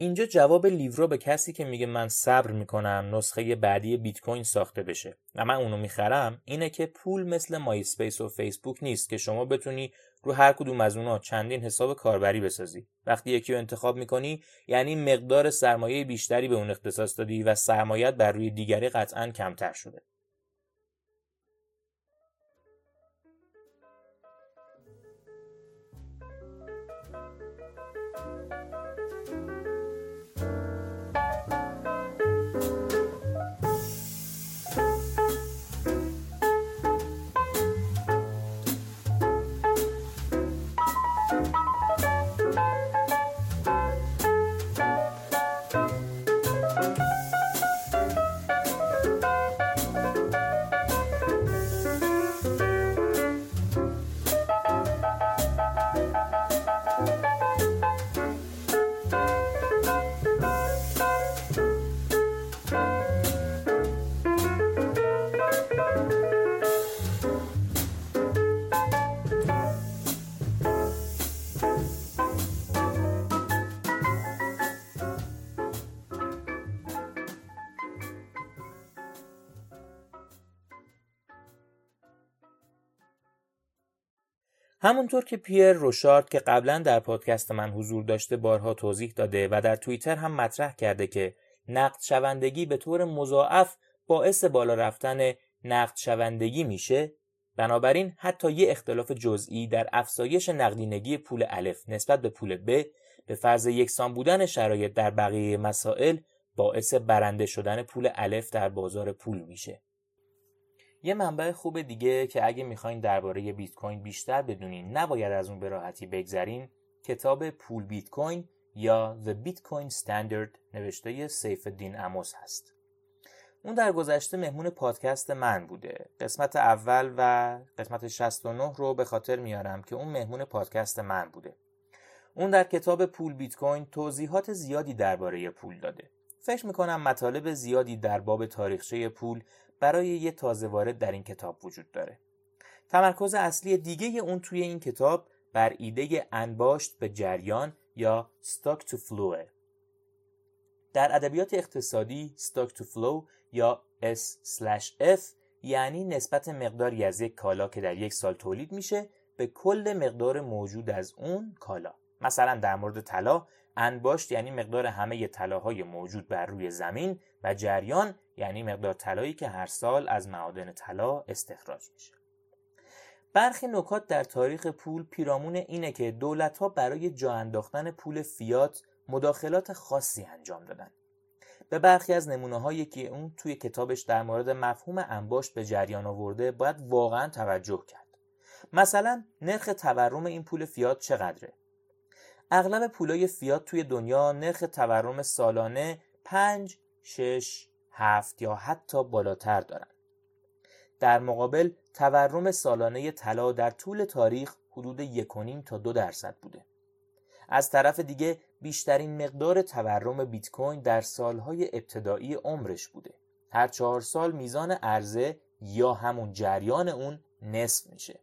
اینجا جواب لیورا به کسی که میگه من صبر می‌کنم نسخه بعدی بیت کوین ساخته بشه و من اونو می‌خرم اینه که پول مثل MySpace و فیسبوک نیست که شما بتونی رو هر کدوم از اونها چندین حساب کاربری بسازی وقتی یکی رو انتخاب می‌کنی یعنی مقدار سرمایه بیشتری به اون اختصاص دادی و سرمایت بر روی دیگری قطعا کمتر شده همونطور که پیر روشارد که قبلا در پادکست من حضور داشته بارها توضیح داده و در توییتر هم مطرح کرده که نقد شوندگی به طور مضاعف باعث بالا رفتن نقد شوندگی میشه بنابراین حتی یه اختلاف جزئی در افزایش نقدینگی پول الف نسبت به پول ب به فرض یکسان بودن شرایط در بقیه مسائل باعث برنده شدن پول الف در بازار پول میشه. یه منبع خوب دیگه که اگه می‌خواین درباره بیت کوین بیشتر بدونین نباید از اون به راحتی بگذرین کتاب پول بیت کوین یا The Bitcoin Standard نوشته سیف الدین اموس هست. اون در گذشته مهمون پادکست من بوده. قسمت اول و قسمت 69 رو به خاطر میارم که اون مهمون پادکست من بوده. اون در کتاب پول بیت کوین توضیحات زیادی درباره پول داده. فکر می‌کنم مطالب زیادی در باب تاریخچه پول برای یه تازه وارد در این کتاب وجود داره. تمرکز اصلی دیگه اون توی این کتاب بر ایده انباشت به جریان یا stock to flow در ادبیات اقتصادی stock to flow یا S/F یعنی نسبت مقداری از یک کالا که در یک سال تولید میشه به کل مقدار موجود از اون کالا. مثلا در مورد طلا انباشت یعنی مقدار همه طلاهای موجود بر روی زمین و جریان یعنی مقدار طلایی که هر سال از معادن طلا استخراج میشه. برخی نکات در تاریخ پول پیرامون اینه که دولت ها برای جا انداختن پول فیات مداخلات خاصی انجام دادن. به برخی از نمونه هایی که اون توی کتابش در مورد مفهوم انباشت به جریان آورده باید واقعا توجه کرد. مثلا نرخ تورم این پول فیات چقدره؟ اغلب پولای فیات توی دنیا نرخ تورم سالانه 5 6 7 یا حتی بالاتر دارند. در مقابل تورم سالانه طلا در طول تاریخ حدود 1.5 تا 2 درصد بوده. از طرف دیگه بیشترین مقدار تورم بیت کوین در سالهای ابتدایی عمرش بوده. هر چهار سال میزان عرضه یا همون جریان اون نصف میشه.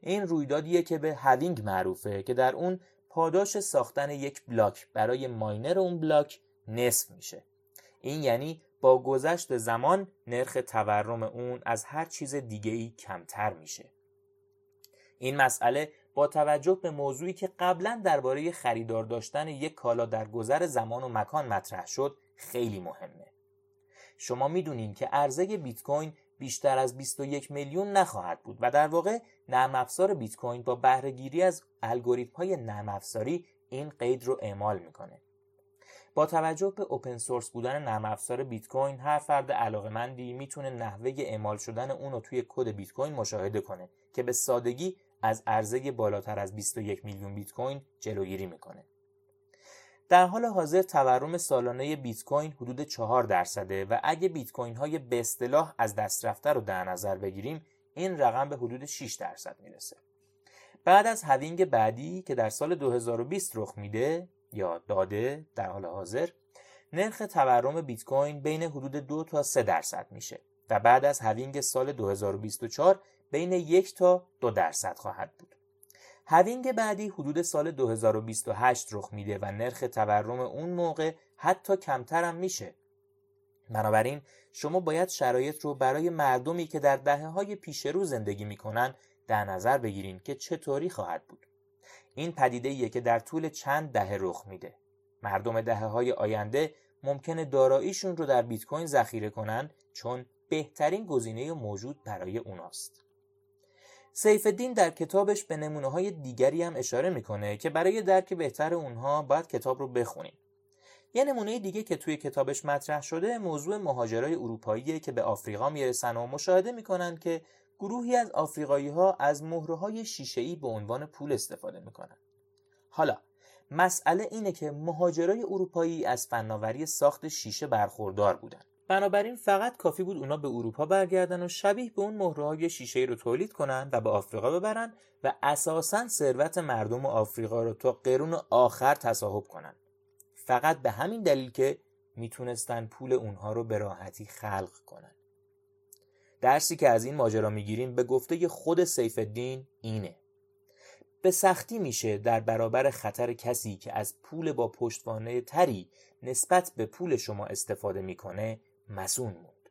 این رویدادیه که به halving معروفه که در اون پاداش ساختن یک بلاک. برای ماینر اون بلاک نصف میشه. این یعنی با گذشت زمان نرخ تورم اون از هر چیز دیگه ای کمتر میشه. این مسئله با توجه به موضوعی که قبلا درباره خریدار داشتن یک کالا در گذر زمان و مکان مطرح شد خیلی مهمه. شما می‌دونین که عرضه بیت کوین بیشتر از 21 میلیون نخواهد بود و در واقع نرم افزار بیت کوین با بهرهگیری از الگوریتم های نرم افزاری این قید رو اعمال می‌کنه. با توجه به اوپن سورس بودن نرم افزار بیت کوین هر فرد علاقمندی می‌تونه نحوه اعمال شدن اون رو توی کد بیت کوین مشاهده کنه که به سادگی از عرضه بالاتر از 21 میلیون بیت کوین جلوگیری می‌کنه. در حال حاضر تورم سالانه بیت کوین حدود 4 درصده و اگه بیت کوین های به اصطلاح از دست رفته رو در نظر بگیریم این رقم به حدود 6 درصد می‌رسه بعد از هوینگ بعدی که در سال 2020 رخ میده یا داده در حال حاضر نرخ تورم بیت کوین بین حدود 2 تا 3 درصد میشه و بعد از هوینگ سال 2024 بین 1 تا 2 درصد خواهد بود. هوینگ بعدی حدود سال 2028 رخ میده و نرخ تورم اون موقع حتی کمتر هم میشه. بنابراین شما باید شرایط رو برای مردمی که در دهه های پیش رو زندگی می‌کنن در نظر بگیرین که چطوری خواهد بود. این پدیده ایه که در طول چند دهه رخ میده. مردم دهه های آینده ممکنه داراییشون رو در بیت کوین ذخیره کنن چون بهترین گزینه موجود برای اوناست. سیف الدین در کتابش به نمونه های دیگری هم اشاره می‌کنه که برای درک بهتر اونها باید کتاب رو بخونیم. یه نمونه دیگه که توی کتابش مطرح شده موضوع مهاجرای اروپاییه که به آفریقا می‌رسن و مشاهده می‌کنن که گروهی از آفریقایی ها از مهره های شیشه ای به عنوان پول استفاده می‌کنن. حالا مسئله اینه که مهاجرای اروپایی از فناوری ساخت شیشه برخوردار بودن. بنابراین فقط کافی بود اونا به اروپا برگردن و شبیه به اون مهره های شیشه رو تولید کنن و به آفریقا ببرن و اساسا ثروت مردم آفریقا رو تا قرون آخر تصاحب کنن. فقط به همین دلیل که می‌تونستن پول اونها رو به راحتی خلق کنن. درسی که از این ماجرا می‌گیریم به گفته خود سیف الدین اینه به سختی میشه در برابر خطر کسی که از پول با پشتوانه تری نسبت به پول شما استفاده می‌کنه مسون موند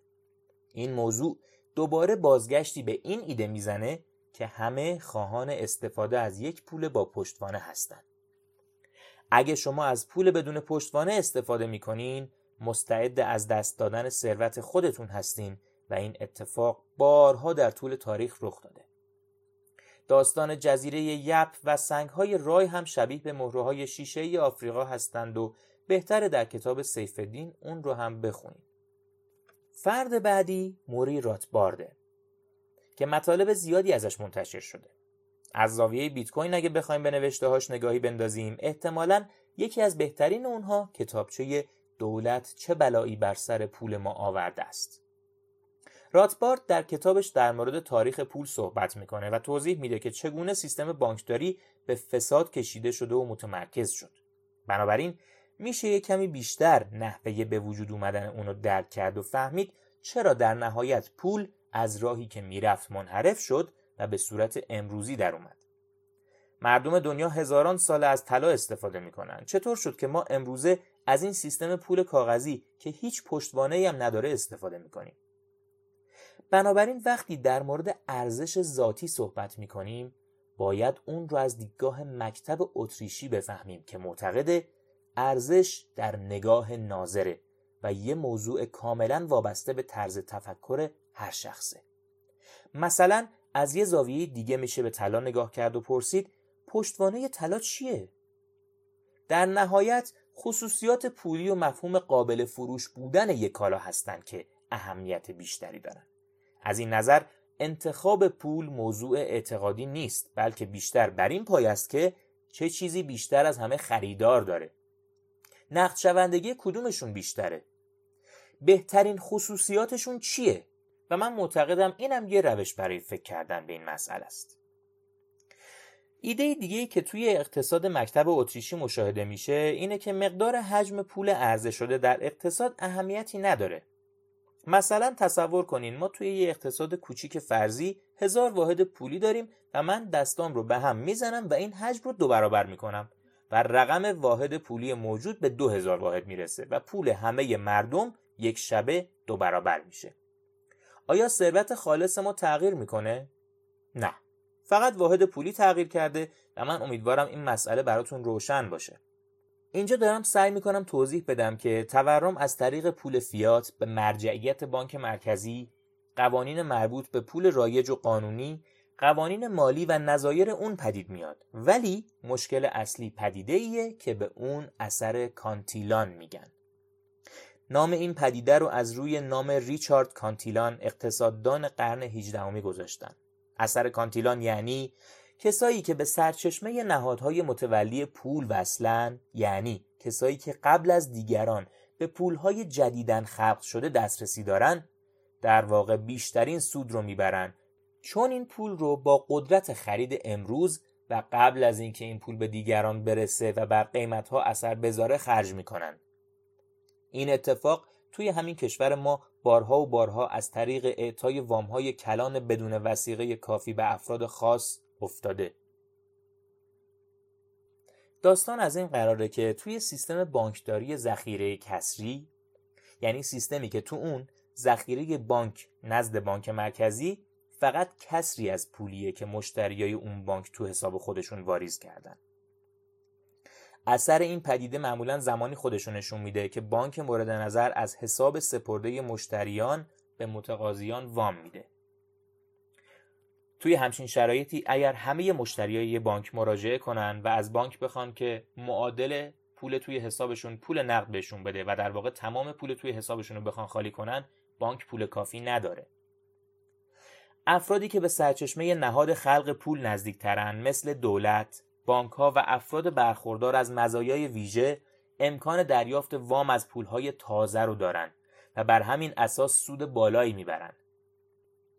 این موضوع دوباره بازگشتی به این ایده می‌زنه که همه خواهان استفاده از یک پول با پشتوانه هستند اگه شما از پول بدون پشتوانه استفاده می‌کنین مستعد از دست دادن ثروت خودتون هستین و این اتفاق بارها در طول تاریخ رخ داده. داستان جزیره یپ و سنگهای رای هم شبیه به مهره شیشه ای آفریقا هستند و بهتره در کتاب سیف الدین اون رو هم بخونید. فرد بعدی موری راتبارده که مطالب زیادی ازش منتشر شده. از زاویه بیت کوین اگه بخوایم به نوشته هاش نگاهی بندازیم احتمالا یکی از بهترین اونها کتابچه دولت چه بلایی بر سر پول ما آورده است. راتبارد در کتابش در مورد تاریخ پول صحبت می‌کنه و توضیح میده که چگونه سیستم بانکداری به فساد کشیده شده و متمرکز شد. بنابراین میشه یه کمی بیشتر نحوه به وجود اومدن اونو درک کرد و فهمید چرا در نهایت پول از راهی که می‌رفت منحرف شد و به صورت امروزی در اومد. مردم دنیا هزاران سال از طلا استفاده می‌کنن. چطور شد که ما امروزه از این سیستم پول کاغذی که هیچ پشتوانه هم نداره استفاده می‌کنیم؟ بنابراین وقتی در مورد ارزش ذاتی صحبت می کنیم باید اون رو از دیدگاه مکتب اتریشی بفهمیم که معتقد ارزش در نگاه ناظره و یه موضوع کاملا وابسته به طرز تفکر هر شخصه. مثلا از یه زاویه دیگه میشه به طلا نگاه کرد و پرسید پشتوانه طلا چیه؟ در نهایت خصوصیات پولی و مفهوم قابل فروش بودن یک کالا هستند که اهمیت بیشتری دارن. از این نظر انتخاب پول موضوع اعتقادی نیست بلکه بیشتر بر این پای است که چه چیزی بیشتر از همه خریدار داره. نقد شوندگی کدومشون بیشتره؟ بهترین خصوصیاتشون چیه؟ و من معتقدم اینم یه روش برای فکر کردن به این مسئله است. ایده دیگه که توی اقتصاد مکتب اتریشی مشاهده میشه اینه که مقدار حجم پول عرضه شده در اقتصاد اهمیتی نداره. مثلا تصور کنین ما توی یه اقتصاد کوچیک فرضی هزار واحد پولی داریم و من دستام رو به هم می‌زنم و این حجم رو دو برابر می‌کنم. و رقم واحد پولی موجود به 2000 واحد می‌رسه و پول همه مردم یک شبه دو برابر میشه. آیا ثروت خالص ما تغییر می‌کنه؟ نه. فقط واحد پولی تغییر کرده و من امیدوارم این مسئله براتون روشن باشه. اینجا دارم سعی می‌کنم توضیح بدم که تورم از طریق پول فیات به مرجعیت بانک مرکزی قوانین مربوط به پول رایج و قانونی قوانین مالی و نظایر اون پدید میاد. ولی مشکل اصلی پدیده ایه که به اون اثر کانتیلان میگن. نام این پدیده رو از روی نام ریچارد کانتیلان اقتصاددان قرن 18 گذاشتن. اثر کانتیلان یعنی کسایی که به سرچشمه نهادهای متولی پول وصلن یعنی کسایی که قبل از دیگران به پولهای جدیدن خلق شده دسترسی دارن در واقع بیشترین سود رو می‌برن چون این پول رو با قدرت خرید امروز و قبل از اینکه این پول به دیگران برسه و بر قیمتها اثر بذاره خرج می‌کنن. این اتفاق توی همین کشور ما بارها و بارها از طریق اعطای وامهای کلان بدون وسیقه کافی به افراد خاص افتاده. داستان از این قراره که توی سیستم بانکداری ذخیره کسری یعنی سیستمی که تو اون ذخیره بانک نزد بانک مرکزی فقط کسری از پولیه که مشتریای اون بانک تو حساب خودشون واریز کردن. اثر این پدیده معمولا زمانی خودشون نشون میده که بانک مورد نظر از حساب سپرده مشتریان به متقاضیان وام میده. توی همچین شرایطی اگر همه مشتریای یه بانک مراجعه کنن و از بانک بخوان که معادل پول توی حسابشون پول نقد بهشون بده و در واقع تمام پول توی حسابشون رو بخوان خالی کنن بانک پول کافی نداره. افرادی که به سرچشمه نهاد خلق پول نزدیکترن مثل دولت، بانک ها و افراد برخوردار از مزایای ویژه امکان دریافت وام از پولهای تازه رو دارن و بر همین اساس سود بالایی می‌برند.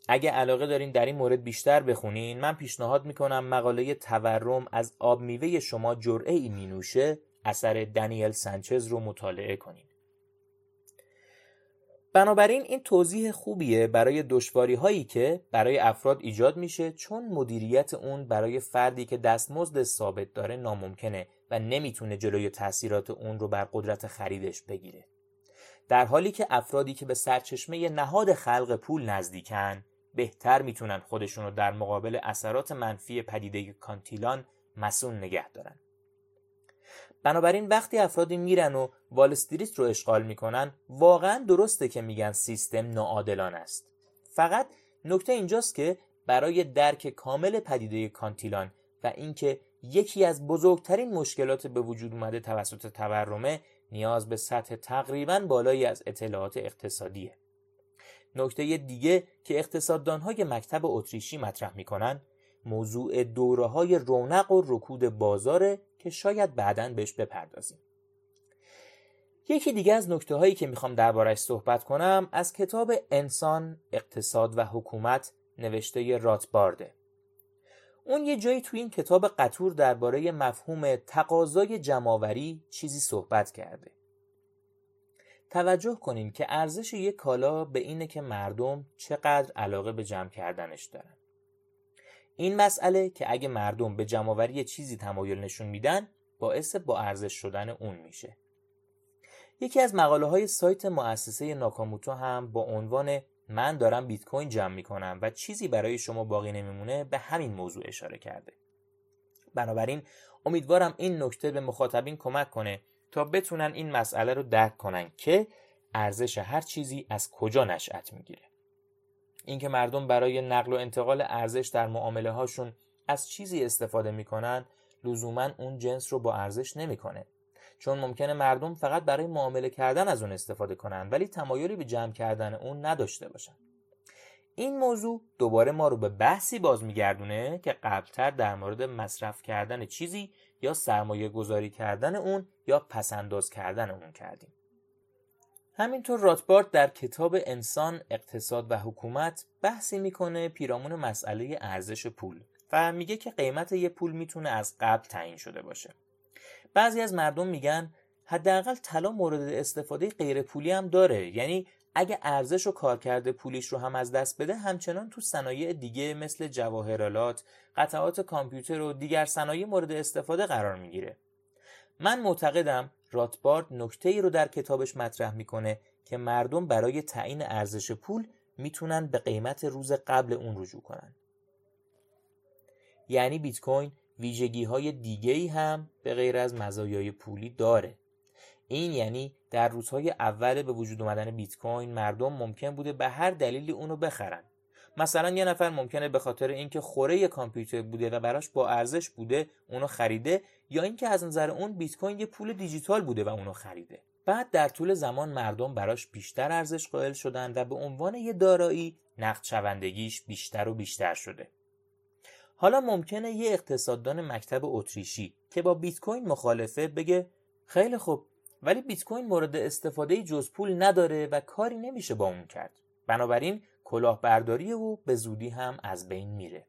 اگه علاقه دارین در این مورد بیشتر بخونین من پیشنهاد می‌کنم مقاله تورم از آب میوه شما جرعه ای می نوشه اثر دانیل سانچز رو مطالعه کنین بنابراین این توضیح خوبیه برای دشواری هایی که برای افراد ایجاد میشه چون مدیریت اون برای فردی که دستمزد ثابت داره ناممکنه و نمی‌تونه جلوی تاثیرات اون رو بر قدرت خریدش بگیره. در حالی که افرادی که به سرچشمه نهاد خلق پول نزدیکن بهتر می‌تونن خودشون رو در مقابل اثرات منفی پدیده کانتیلان مسون نگه دارن. بنابراین وقتی افرادی میرن و وال استریت رو اشغال می‌کنن واقعا درسته که میگن سیستم ناعادلان است. فقط نکته اینجاست که برای درک کامل پدیده کانتیلان و اینکه یکی از بزرگترین مشکلات به وجود اومده توسط تورمه نیاز به سطح تقریبا بالایی از اطلاعات اقتصادیه. نکته دیگه که اقتصاددانهای مکتب اتریشی مطرح می‌کنن موضوع دوره های رونق و رکود بازاره که شاید بعدا بهش بپردازیم. یکی دیگه از نکته هایی که می‌خوام دربارش صحبت کنم از کتاب انسان، اقتصاد و حکومت نوشته راتبارده. اون یه جایی تو این کتاب قطور درباره مفهوم تقاضای جمعآوری چیزی صحبت کرده. توجه کنین که ارزش یک کالا به اینه که مردم چقدر علاقه به جمع کردنش دارن. این مسئله که اگه مردم به جمعآوری چیزی تمایل نشون میدن باعث با ارزش شدن اون میشه. یکی از مقاله های سایت مؤسسه ناکاموتو هم با عنوان من دارم بیت کوین جمع می‌کنم و چیزی برای شما باقی نمیمونه به همین موضوع اشاره کرده. بنابراین امیدوارم این نکته به مخاطبین کمک کنه تا بتونن این مسئله رو درک کنن که ارزش هر چیزی از کجا نشأت می‌گیره. اینکه مردم برای نقل و انتقال ارزش در معامله هاشون از چیزی استفاده می‌کنن لزوما اون جنس رو با ارزش نمی‌کنه. چون ممکنه مردم فقط برای معامله کردن از اون استفاده کنن ولی تمایلی به جمع کردن اون نداشته باشن. این موضوع دوباره ما رو به بحثی باز میگردونه که قبلتر در مورد مصرف کردن چیزی یا سرمایه گذاری کردن اون یا پسنداز کردن اون کردیم. همینطور راتبارد در کتاب انسان اقتصاد و حکومت بحثی می‌کنه پیرامون مسئله ارزش پول و میگه که قیمت یه پول می‌تونه از قبل تعیین شده باشه بعضی از مردم میگن حداقل طلا مورد استفاده غیر پولی هم داره یعنی اگه ارزش و کارکرد پولیش رو هم از دست بده همچنان تو صنایع دیگه مثل جواهرالات، قطعات کامپیوتر و دیگر صنایع مورد استفاده قرار می‌گیره. من معتقدم راتبارد نکته رو در کتابش مطرح می‌کنه که مردم برای تعیین ارزش پول می‌تونن به قیمت روز قبل اون رجوع کنن. یعنی بیت کوین ویژگی های دیگه ای هم به غیر از مزایای پولی داره. این یعنی در روزهای اول به وجود اومدن بیت کوین مردم ممکن بوده به هر دلیلی اونو بخرن. مثلا یه نفر ممکنه به خاطر اینکه خوره کامپیوتر بوده و براش با ارزش بوده اونو خریده یا اینکه از نظر اون بیت کوین یه پول دیجیتال بوده و اونو خریده. بعد در طول زمان مردم براش بیشتر ارزش قائل شدن و به عنوان یه دارایی نقد شوندگیش بیشتر و بیشتر شده. حالا ممکنه یه اقتصاددان مکتب اتریشی که با بیت کوین مخالفه بگه خیلی خوب ولی بیت کوین مورد استفاده جز پول نداره و کاری نمیشه با اون کرد. بنابراین کلاهبرداری او به زودی هم از بین میره.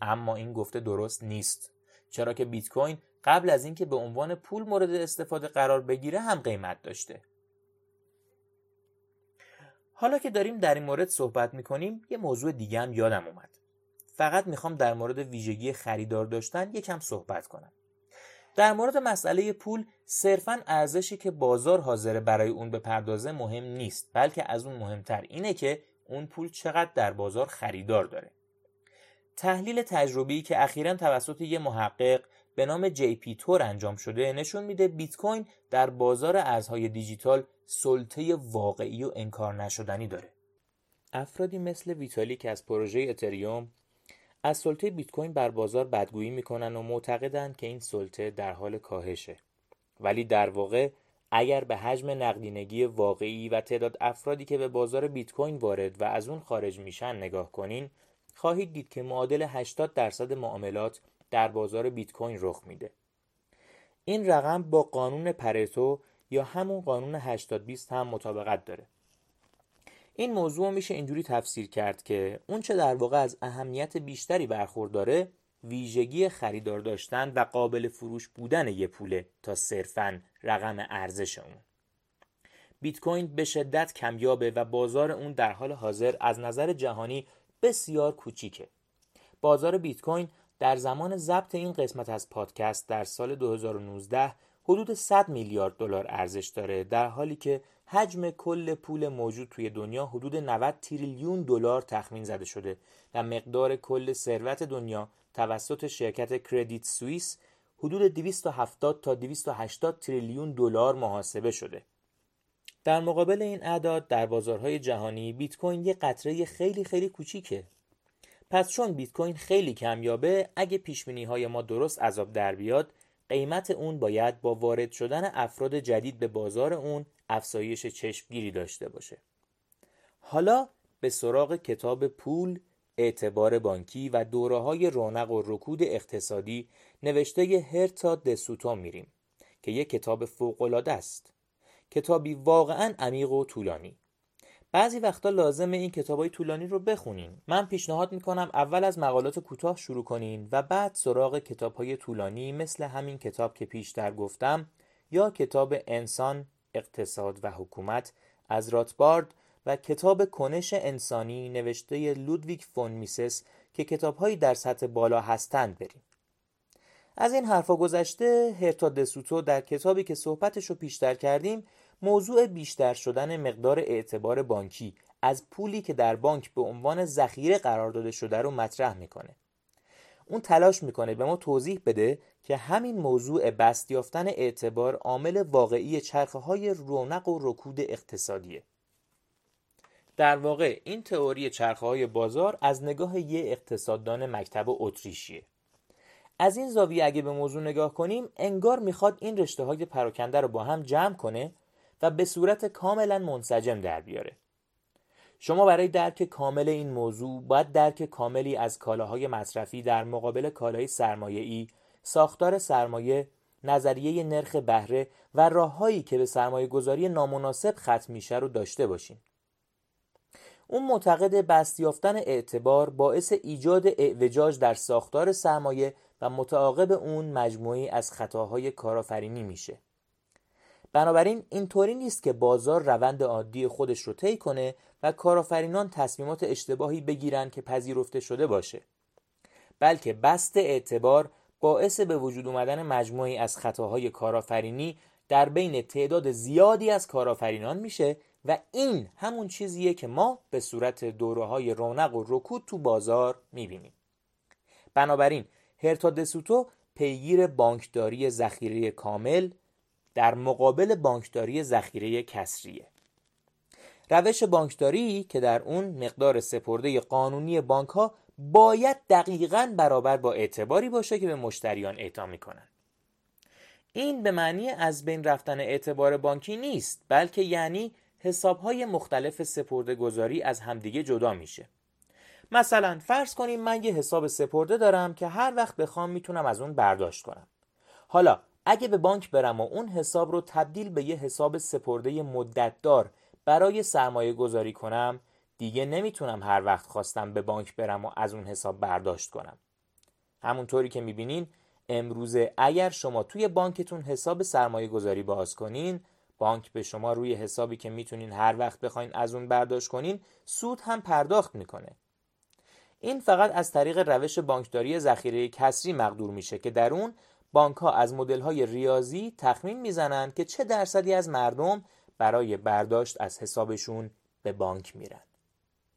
اما این گفته درست نیست. چرا که بیت کوین قبل از اینکه به عنوان پول مورد استفاده قرار بگیره هم قیمت داشته. حالا که داریم در این مورد صحبت می‌کنیم یه موضوع دیگه هم یادم اومد. فقط می‌خوام در مورد ویژگی خریدار داشتن یکم صحبت کنم. در مورد مسئله پول صرفا ارزشی که بازار حاضره برای اون به پردازه مهم نیست بلکه از اون مهمتر اینه که اون پول چقدر در بازار خریدار داره. تحلیل تجربی که اخیرا توسط یه محقق به نام جی پی تور انجام شده نشون میده بیت کوین در بازار ارزهای دیجیتال سلطه واقعی و انکار نشدنی داره. افرادی مثل ویتالی که از پروژه اتریوم از سلطه بیت کوین بر بازار بدگویی می‌کنن و معتقدند که این سلطه در حال کاهشه. ولی در واقع اگر به حجم نقدینگی واقعی و تعداد افرادی که به بازار بیت کوین وارد و از اون خارج میشن نگاه کنین خواهید دید که معادل 80 درصد معاملات در بازار بیت کوین رخ میده. این رقم با قانون پرتو یا همون قانون 80 20 هم مطابقت داره. این موضوع میشه اینجوری تفسیر کرد که اون چه در واقع از اهمیت بیشتری برخورداره ویژگی خریدار داشتن و قابل فروش بودن یه پوله تا صرفا رقم ارزش اون. بیت کوین به شدت کمیابه و بازار اون در حال حاضر از نظر جهانی بسیار کوچیکه. بازار بیت کوین در زمان ضبط این قسمت از پادکست در سال 2019 حدود 100 میلیارد دلار ارزش داره در حالی که حجم کل پول موجود توی دنیا حدود 90 تریلیون دلار تخمین زده شده و مقدار کل ثروت دنیا توسط شرکت کردیت سوئیس حدود 270 تا 280 تریلیون دلار محاسبه شده. در مقابل این اعداد در بازارهای جهانی بیت کوین یه قطره خیلی خیلی کوچیکه. پس چون بیت کوین خیلی کمیابه اگه پیش های ما درست عذاب در بیاد قیمت اون باید با وارد شدن افراد جدید به بازار اون افزایش چشمگیری داشته باشه. حالا به سراغ کتاب پول اعتبار بانکی و دوره های رونق و رکود اقتصادی نوشته هرتا دسوتا میریم که یک کتاب فوقالعاده است کتابی واقعا عمیق و طولانی بعضی وقتا لازم این کتاب های طولانی رو بخونین. من پیشنهاد می‌کنم اول از مقالات کوتاه شروع کنین و بعد سراغ کتاب های طولانی مثل همین کتاب که پیشتر گفتم یا کتاب انسان اقتصاد و حکومت از راتبارد و کتاب کنش انسانی نوشته لودویک فون میسس که کتابهایی در سطح بالا هستند بریم. از این حرفا گذشته هرتا دسوتو در کتابی که صحبتش رو پیشتر کردیم موضوع بیشتر شدن مقدار اعتبار بانکی از پولی که در بانک به عنوان ذخیره قرار داده شده رو مطرح می‌کنه. اون تلاش می‌کنه به ما توضیح بده که همین موضوع بست یافتن اعتبار عامل واقعی چرخه های رونق و رکود اقتصادیه. در واقع این تئوری چرخه های بازار از نگاه یه اقتصاددان مکتب اتریشیه. از این زاویه اگه به موضوع نگاه کنیم انگار می‌خواد این رشته های پراکنده رو با هم جمع کنه و به صورت کاملا منسجم در بیاره شما برای درک کامل این موضوع باید درک کاملی از کالاهای مصرفی در مقابل کالای سرمایه‌ای، ساختار سرمایه، نظریه نرخ بهره و راههایی که به سرمایه گذاری نامناسب ختم میشه رو داشته باشیم. اون معتقد بست یافتن اعتبار باعث ایجاد اعوجاج در ساختار سرمایه و متعاقب اون مجموعی از خطاهای کارآفرینی میشه. بنابراین اینطوری نیست که بازار روند عادی خودش رو طی کنه و کارآفرینان تصمیمات اشتباهی بگیرن که پذیرفته شده باشه. بلکه بست اعتبار باعث به وجود اومدن مجموعی از خطاهای کارآفرینی در بین تعداد زیادی از کارآفرینان میشه و این همون چیزیه که ما به صورت دوره های رونق و رکود تو بازار می‌بینیم. بنابراین هرتا دسوتو پیگیر بانکداری ذخیره کامل در مقابل بانکداری ذخیره کسریه. روش بانکداری که در اون مقدار سپرده قانونی بانک ها باید دقیقا برابر با اعتباری باشه که به مشتریان اعطا می‌کنن. این به معنی از بین رفتن اعتبار بانکی نیست بلکه یعنی حساب های مختلف سپرده گذاری از همدیگه جدا میشه. مثلا فرض کنیم من یه حساب سپرده دارم که هر وقت بخوام می‌تونم از اون برداشت کنم. حالا اگه به بانک برم و اون حساب رو تبدیل به یه حساب سپرده مدتدار برای سرمایه گذاری کنم دیگه نمی‌تونم هر وقت خواستم به بانک برم و از اون حساب برداشت کنم. همونطوری که می‌بینین امروزه اگر شما توی بانکتون حساب سرمایه گذاری باز کنین بانک به شما روی حسابی که می‌تونین هر وقت بخواین از اون برداشت کنین سود هم پرداخت می‌کنه. این فقط از طریق روش بانکداری ذخیره کسری مقدور میشه که در اون بانک ها از مدل های ریاضی تخمین می‌زنند که چه درصدی از مردم برای برداشت از حسابشون به بانک میرن.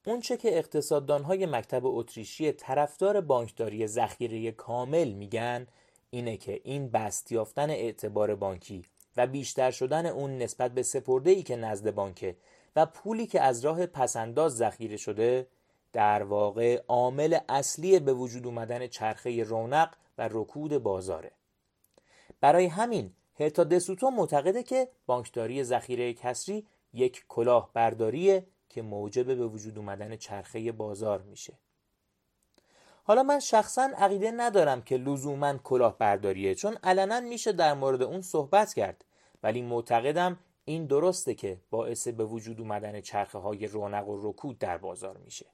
اونچه که اقتصاددان های مکتب اتریشی طرفدار بانکداری ذخیره کامل میگن اینه که این بست یافتن اعتبار بانکی و بیشتر شدن اون نسبت به سپرده ای که نزد بانکه و پولی که از راه پسنداز ذخیره شده در واقع عامل اصلی به وجود اومدن چرخه رونق و رکود بازاره برای همین هرتا دسوتو معتقده که بانکداری ذخیره کسری یک کلاه برداریه که موجب به وجود اومدن چرخه بازار میشه. حالا من شخصا عقیده ندارم که لزوما کلاه برداریه چون علنا میشه در مورد اون صحبت کرد. ولی معتقدم این درسته که باعث به وجود اومدن چرخه های رونق و رکود در بازار میشه.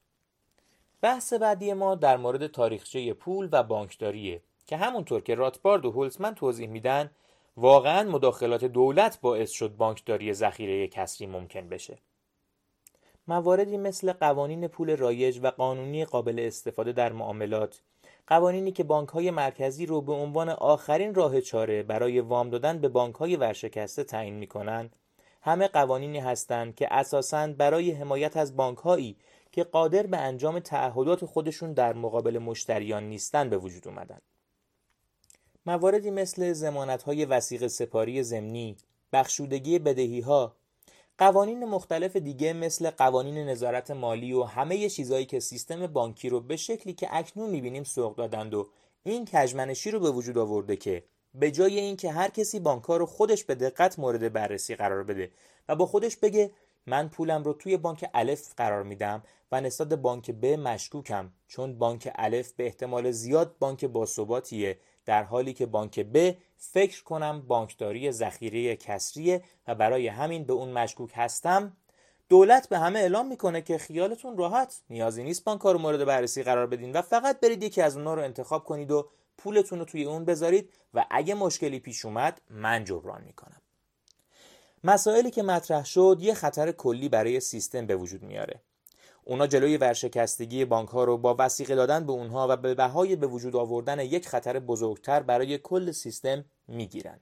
بحث بعدی ما در مورد تاریخچه پول و بانکداریه که همونطور که راتبارد و هولسمن توضیح میدن واقعا مداخلات دولت باعث شد بانکداری ذخیره کسری ممکن بشه مواردی مثل قوانین پول رایج و قانونی قابل استفاده در معاملات قوانینی که بانک های مرکزی رو به عنوان آخرین راه چاره برای وام دادن به بانک های ورشکسته تعیین می کنند همه قوانینی هستند که اساساً برای حمایت از بانک هایی که قادر به انجام تعهدات خودشون در مقابل مشتریان نیستن به وجود اومدن. مواردی مثل زمانت های وسیق سپاری زمینی، بخشودگی بدهی ها، قوانین مختلف دیگه مثل قوانین نظارت مالی و همه چیزهایی که سیستم بانکی رو به شکلی که اکنون می‌بینیم سوق دادند و این کجمنشی رو به وجود آورده که به جای اینکه هر کسی بانکها رو خودش به دقت مورد بررسی قرار بده و با خودش بگه من پولم رو توی بانک الف قرار میدم و نسبت بانک ب مشکوکم چون بانک الف به احتمال زیاد بانک باثباتیه در حالی که بانک ب فکر کنم بانکداری ذخیره کسریه و برای همین به اون مشکوک هستم دولت به همه اعلام می‌کنه که خیالتون راحت. نیازی نیست بانک رو مورد بررسی قرار بدین و فقط برید یکی از اونها رو انتخاب کنید و پولتون رو توی اون بذارید و اگه مشکلی پیش اومد من جبران می‌کنم. مسائلی که مطرح شد یه خطر کلی برای سیستم به وجود میاره. اونا جلوی ورشکستگی بانک ها رو با وسیقه دادن به اونها و به بهای به وجود آوردن یک خطر بزرگتر برای کل سیستم می‌گیرن.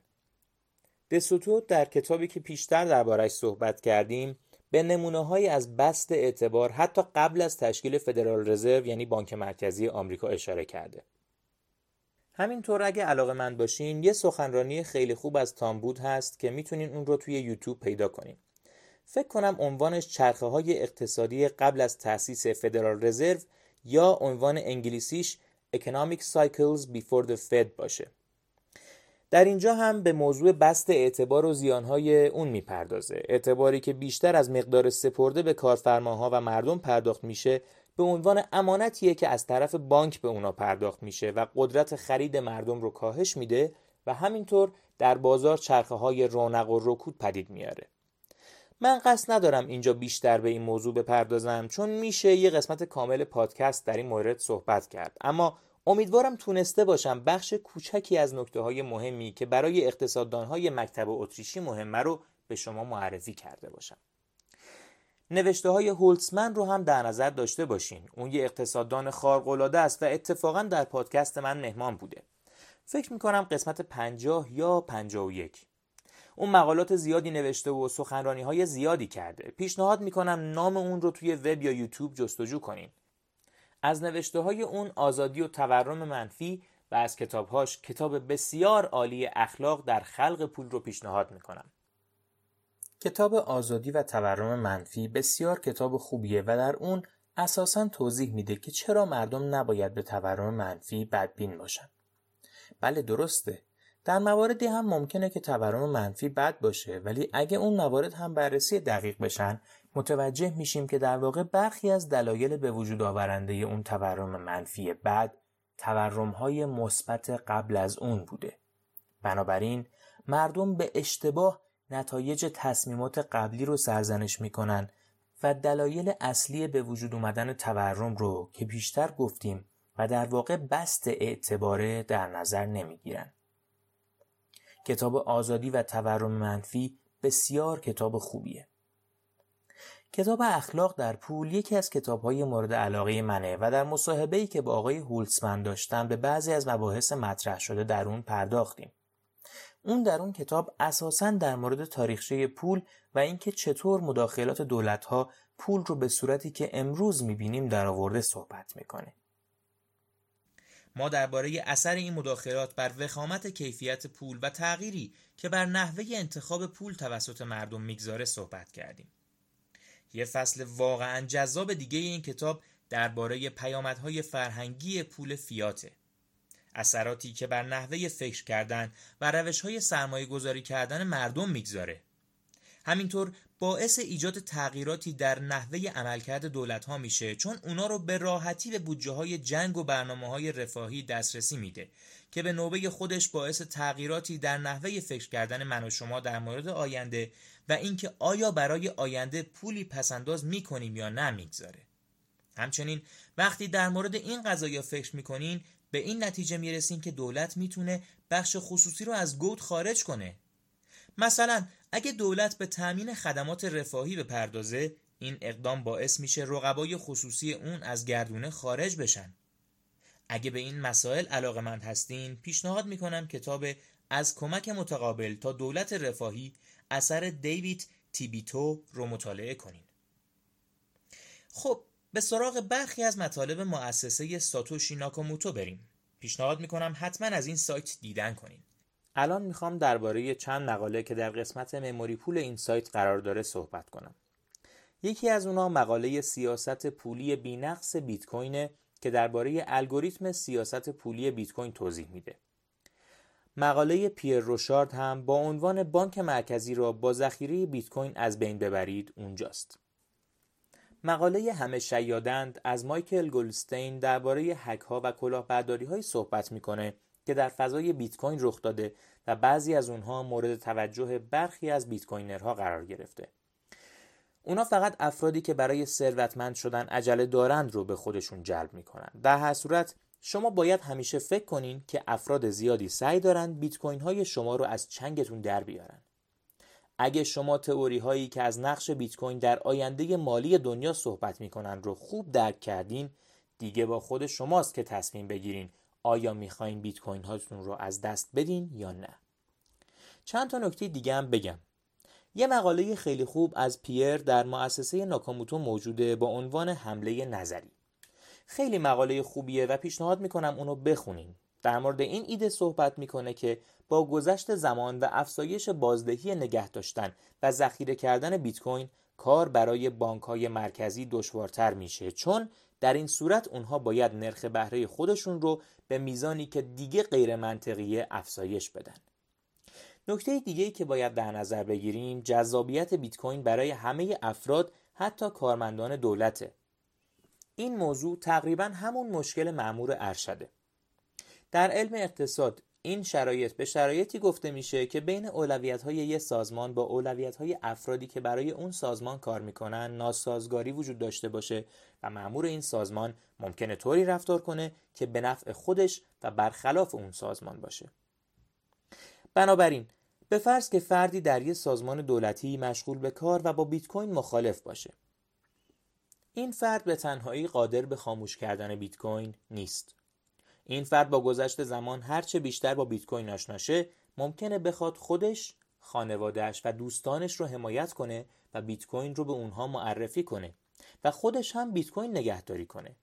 دسوتو در کتابی که پیشتر دربارش صحبت کردیم به نمونه های از بست اعتبار حتی قبل از تشکیل فدرال رزرو یعنی بانک مرکزی آمریکا اشاره کرده. همینطور اگه علاقه من باشین یه سخنرانی خیلی خوب از تامبود هست که می‌تونین اون رو توی یوتیوب پیدا کنین. فکر کنم عنوانش چرخه های اقتصادی قبل از تأسیس فدرال رزرو یا عنوان انگلیسیش Economic Cycles Before the Fed باشه. در اینجا هم به موضوع بست اعتبار و زیانهای اون می‌پردازه. اعتباری که بیشتر از مقدار سپرده به کارفرماها و مردم پرداخت میشه به عنوان امانتیه که از طرف بانک به اونا پرداخت میشه و قدرت خرید مردم رو کاهش میده و همینطور در بازار چرخه های رونق و رکود پدید میاره. من قصد ندارم اینجا بیشتر به این موضوع بپردازم چون میشه یه قسمت کامل پادکست در این مورد صحبت کرد. اما امیدوارم تونسته باشم بخش کوچکی از نکته های مهمی که برای اقتصاددان های مکتب اتریشی مهمه رو به شما معرفی کرده باشم. نوشته های هولتسمن رو هم در نظر داشته باشین. اون یه اقتصاددان خارق‌العاده است و اتفاقا در پادکست من مهمان بوده. فکر می‌کنم قسمت 50 یا 51 اون مقالات زیادی نوشته و سخنرانی های زیادی کرده پیشنهاد می‌کنم نام اون رو توی وب یا یوتیوب جستجو کنین از نوشته های اون آزادی و تورم منفی و از کتابهاش کتاب بسیار عالی اخلاق در خلق پول رو پیشنهاد می‌کنم کتاب آزادی و تورم منفی بسیار کتاب خوبیه و در اون اساسا توضیح میده که چرا مردم نباید به تورم منفی بدبین باشن. بله درسته. در مواردی هم ممکنه که تورم منفی بد باشه ولی اگه اون موارد هم بررسی دقیق بشن متوجه میشیم که در واقع برخی از دلایل به وجود آورنده اون تورم منفی بد تورم های مثبت قبل از اون بوده. بنابراین مردم به اشتباه نتایج تصمیمات قبلی رو سرزنش می‌کنن و دلایل اصلی به وجود اومدن تورم رو که بیشتر گفتیم و در واقع بست اعتباره در نظر نمی‌گیرن. کتاب آزادی و تورم منفی بسیار کتاب خوبیه. کتاب اخلاق در پول یکی از کتابهای مورد علاقه منه و در مصاحبه‌ای که با آقای هولسمن داشتم به بعضی از مباحث مطرح شده در اون پرداختیم. اون در اون کتاب اساسا در مورد تاریخچه پول و اینکه چطور مداخلات دولتها پول رو به صورتی که امروز می‌بینیم در آورده صحبت می‌کنه. ما درباره اثر این مداخلات بر وخامت کیفیت پول و تغییری که بر نحوه انتخاب پول توسط مردم می‌گذاره صحبت کردیم. یه فصل واقعا جذاب دیگه این کتاب درباره پیامدهای فرهنگی پول فیاته. اثراتی که بر نحوه فکر کردن و روش های سرمایه گذاری کردن مردم می‌گذاره. همینطور باعث ایجاد تغییراتی در نحوه عملکرد دولت ها میشه چون اونا رو به راحتی به بودجه های جنگ و برنامه های رفاهی دسترسی میده که به نوبه خودش باعث تغییراتی در نحوه فکر کردن من و شما در مورد آینده و اینکه آیا برای آینده پولی پسنداز می‌کنیم یا نه می‌گذاره. همچنین وقتی در مورد این قضايا فکر می‌کنین به این نتیجه می‌رسین که دولت می‌تونه بخش خصوصی رو از گود خارج کنه مثلا اگه دولت به تأمین خدمات رفاهی بپردازه این اقدام باعث میشه رقبای خصوصی اون از گردونه خارج بشن اگه به این مسائل علاقه مند هستین پیشنهاد می‌کنم کتاب از کمک متقابل تا دولت رفاهی اثر دیوید تیبیتو رو مطالعه کنین خب به سراغ برخی از مطالب مؤسسه ساتوشی ناکاموتو بریم. پیشنهاد می‌کنم حتما از این سایت دیدن کنین. الان می‌خوام درباره چند مقاله که در قسمت مموری پول این سایت قرار داره صحبت کنم. یکی از اونا مقاله سیاست پولی بینقص بیت کوین که درباره الگوریتم سیاست پولی بیت کوین توضیح میده. مقاله پیر روشارد هم با عنوان بانک مرکزی را با ذخیره بیت کوین از بین ببرید اونجاست. مقاله همه شیادند از مایکل گلستین درباره هک ها و کلاهبرداری های صحبت می‌کنه که در فضای بیت کوین رخ داده و بعضی از اونها مورد توجه برخی از بیت کوینرها قرار گرفته. اونا فقط افرادی که برای ثروتمند شدن عجله دارند رو به خودشون جلب می‌کنن. در هر صورت شما باید همیشه فکر کنین که افراد زیادی سعی دارند بیت کوین های شما رو از چنگتون در بیارن. اگه شما تئوری هایی که از نقش بیت کوین در آینده مالی دنیا صحبت می‌کنن رو خوب درک کردین دیگه با خود شماست که تصمیم بگیرین آیا می‌خواین بیت کوین هاتون رو از دست بدین یا نه؟ چند تا نکته دیگه هم بگم. یه مقاله خیلی خوب از پیر در مؤسسه ناکاموتو موجوده با عنوان حمله نظری. خیلی مقاله خوبیه و پیشنهاد می‌کنم اونو بخونین. در مورد این ایده صحبت می‌کنه که با گذشت زمان و افزایش بازدهی نگه داشتن و ذخیره کردن بیت کوین کار برای بانک های مرکزی دشوارتر میشه چون در این صورت اونها باید نرخ بهره خودشون رو به میزانی که دیگه غیر منطقیه افزایش بدن. نکته دیگه که باید در نظر بگیریم جذابیت بیت کوین برای همه افراد حتی کارمندان دولته. این موضوع تقریبا همون مشکل معمور ارشده. در علم اقتصاد این شرایط به شرایطی گفته میشه که بین اولویت های یک سازمان با اولویت های افرادی که برای اون سازمان کار می‌کنن ناسازگاری وجود داشته باشه و مأمور این سازمان ممکنه طوری رفتار کنه که به نفع خودش و برخلاف اون سازمان باشه. بنابراین به فرض که فردی در یک سازمان دولتی مشغول به کار و با بیت کوین مخالف باشه. این فرد به تنهایی قادر به خاموش کردن بیت کوین نیست. این فرد با گذشت زمان هرچه بیشتر با بیت کوین آشنا شه ممکنه بخواد خودش خانوادهش و دوستانش رو حمایت کنه و بیت کوین رو به اونها معرفی کنه و خودش هم بیت کوین نگهداری کنه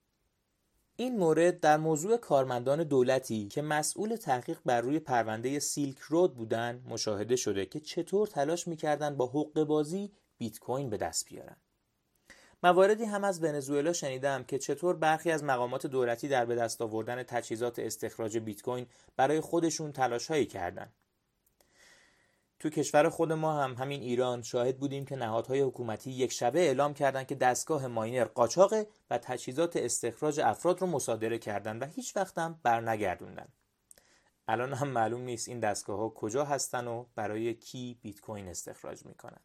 این مورد در موضوع کارمندان دولتی که مسئول تحقیق بر روی پرونده سیلک رود بودن مشاهده شده که چطور تلاش می‌کردن با حق بازی بیت کوین به دست بیارن. مواردی هم از ونزوئلا شنیدم که چطور برخی از مقامات دولتی در به دست آوردن تجهیزات استخراج بیت کوین برای خودشون تلاشهایی کردند. تو کشور خود ما هم همین ایران شاهد بودیم که نهادهای حکومتی یک شبه اعلام کردند که دستگاه ماینر قاچاقه و تجهیزات استخراج افراد رو مصادره کردن و هیچ وقت هم برنگردوندن. الان هم معلوم نیست این دستگاه ها کجا هستن و برای کی بیت کوین استخراج می‌کنن.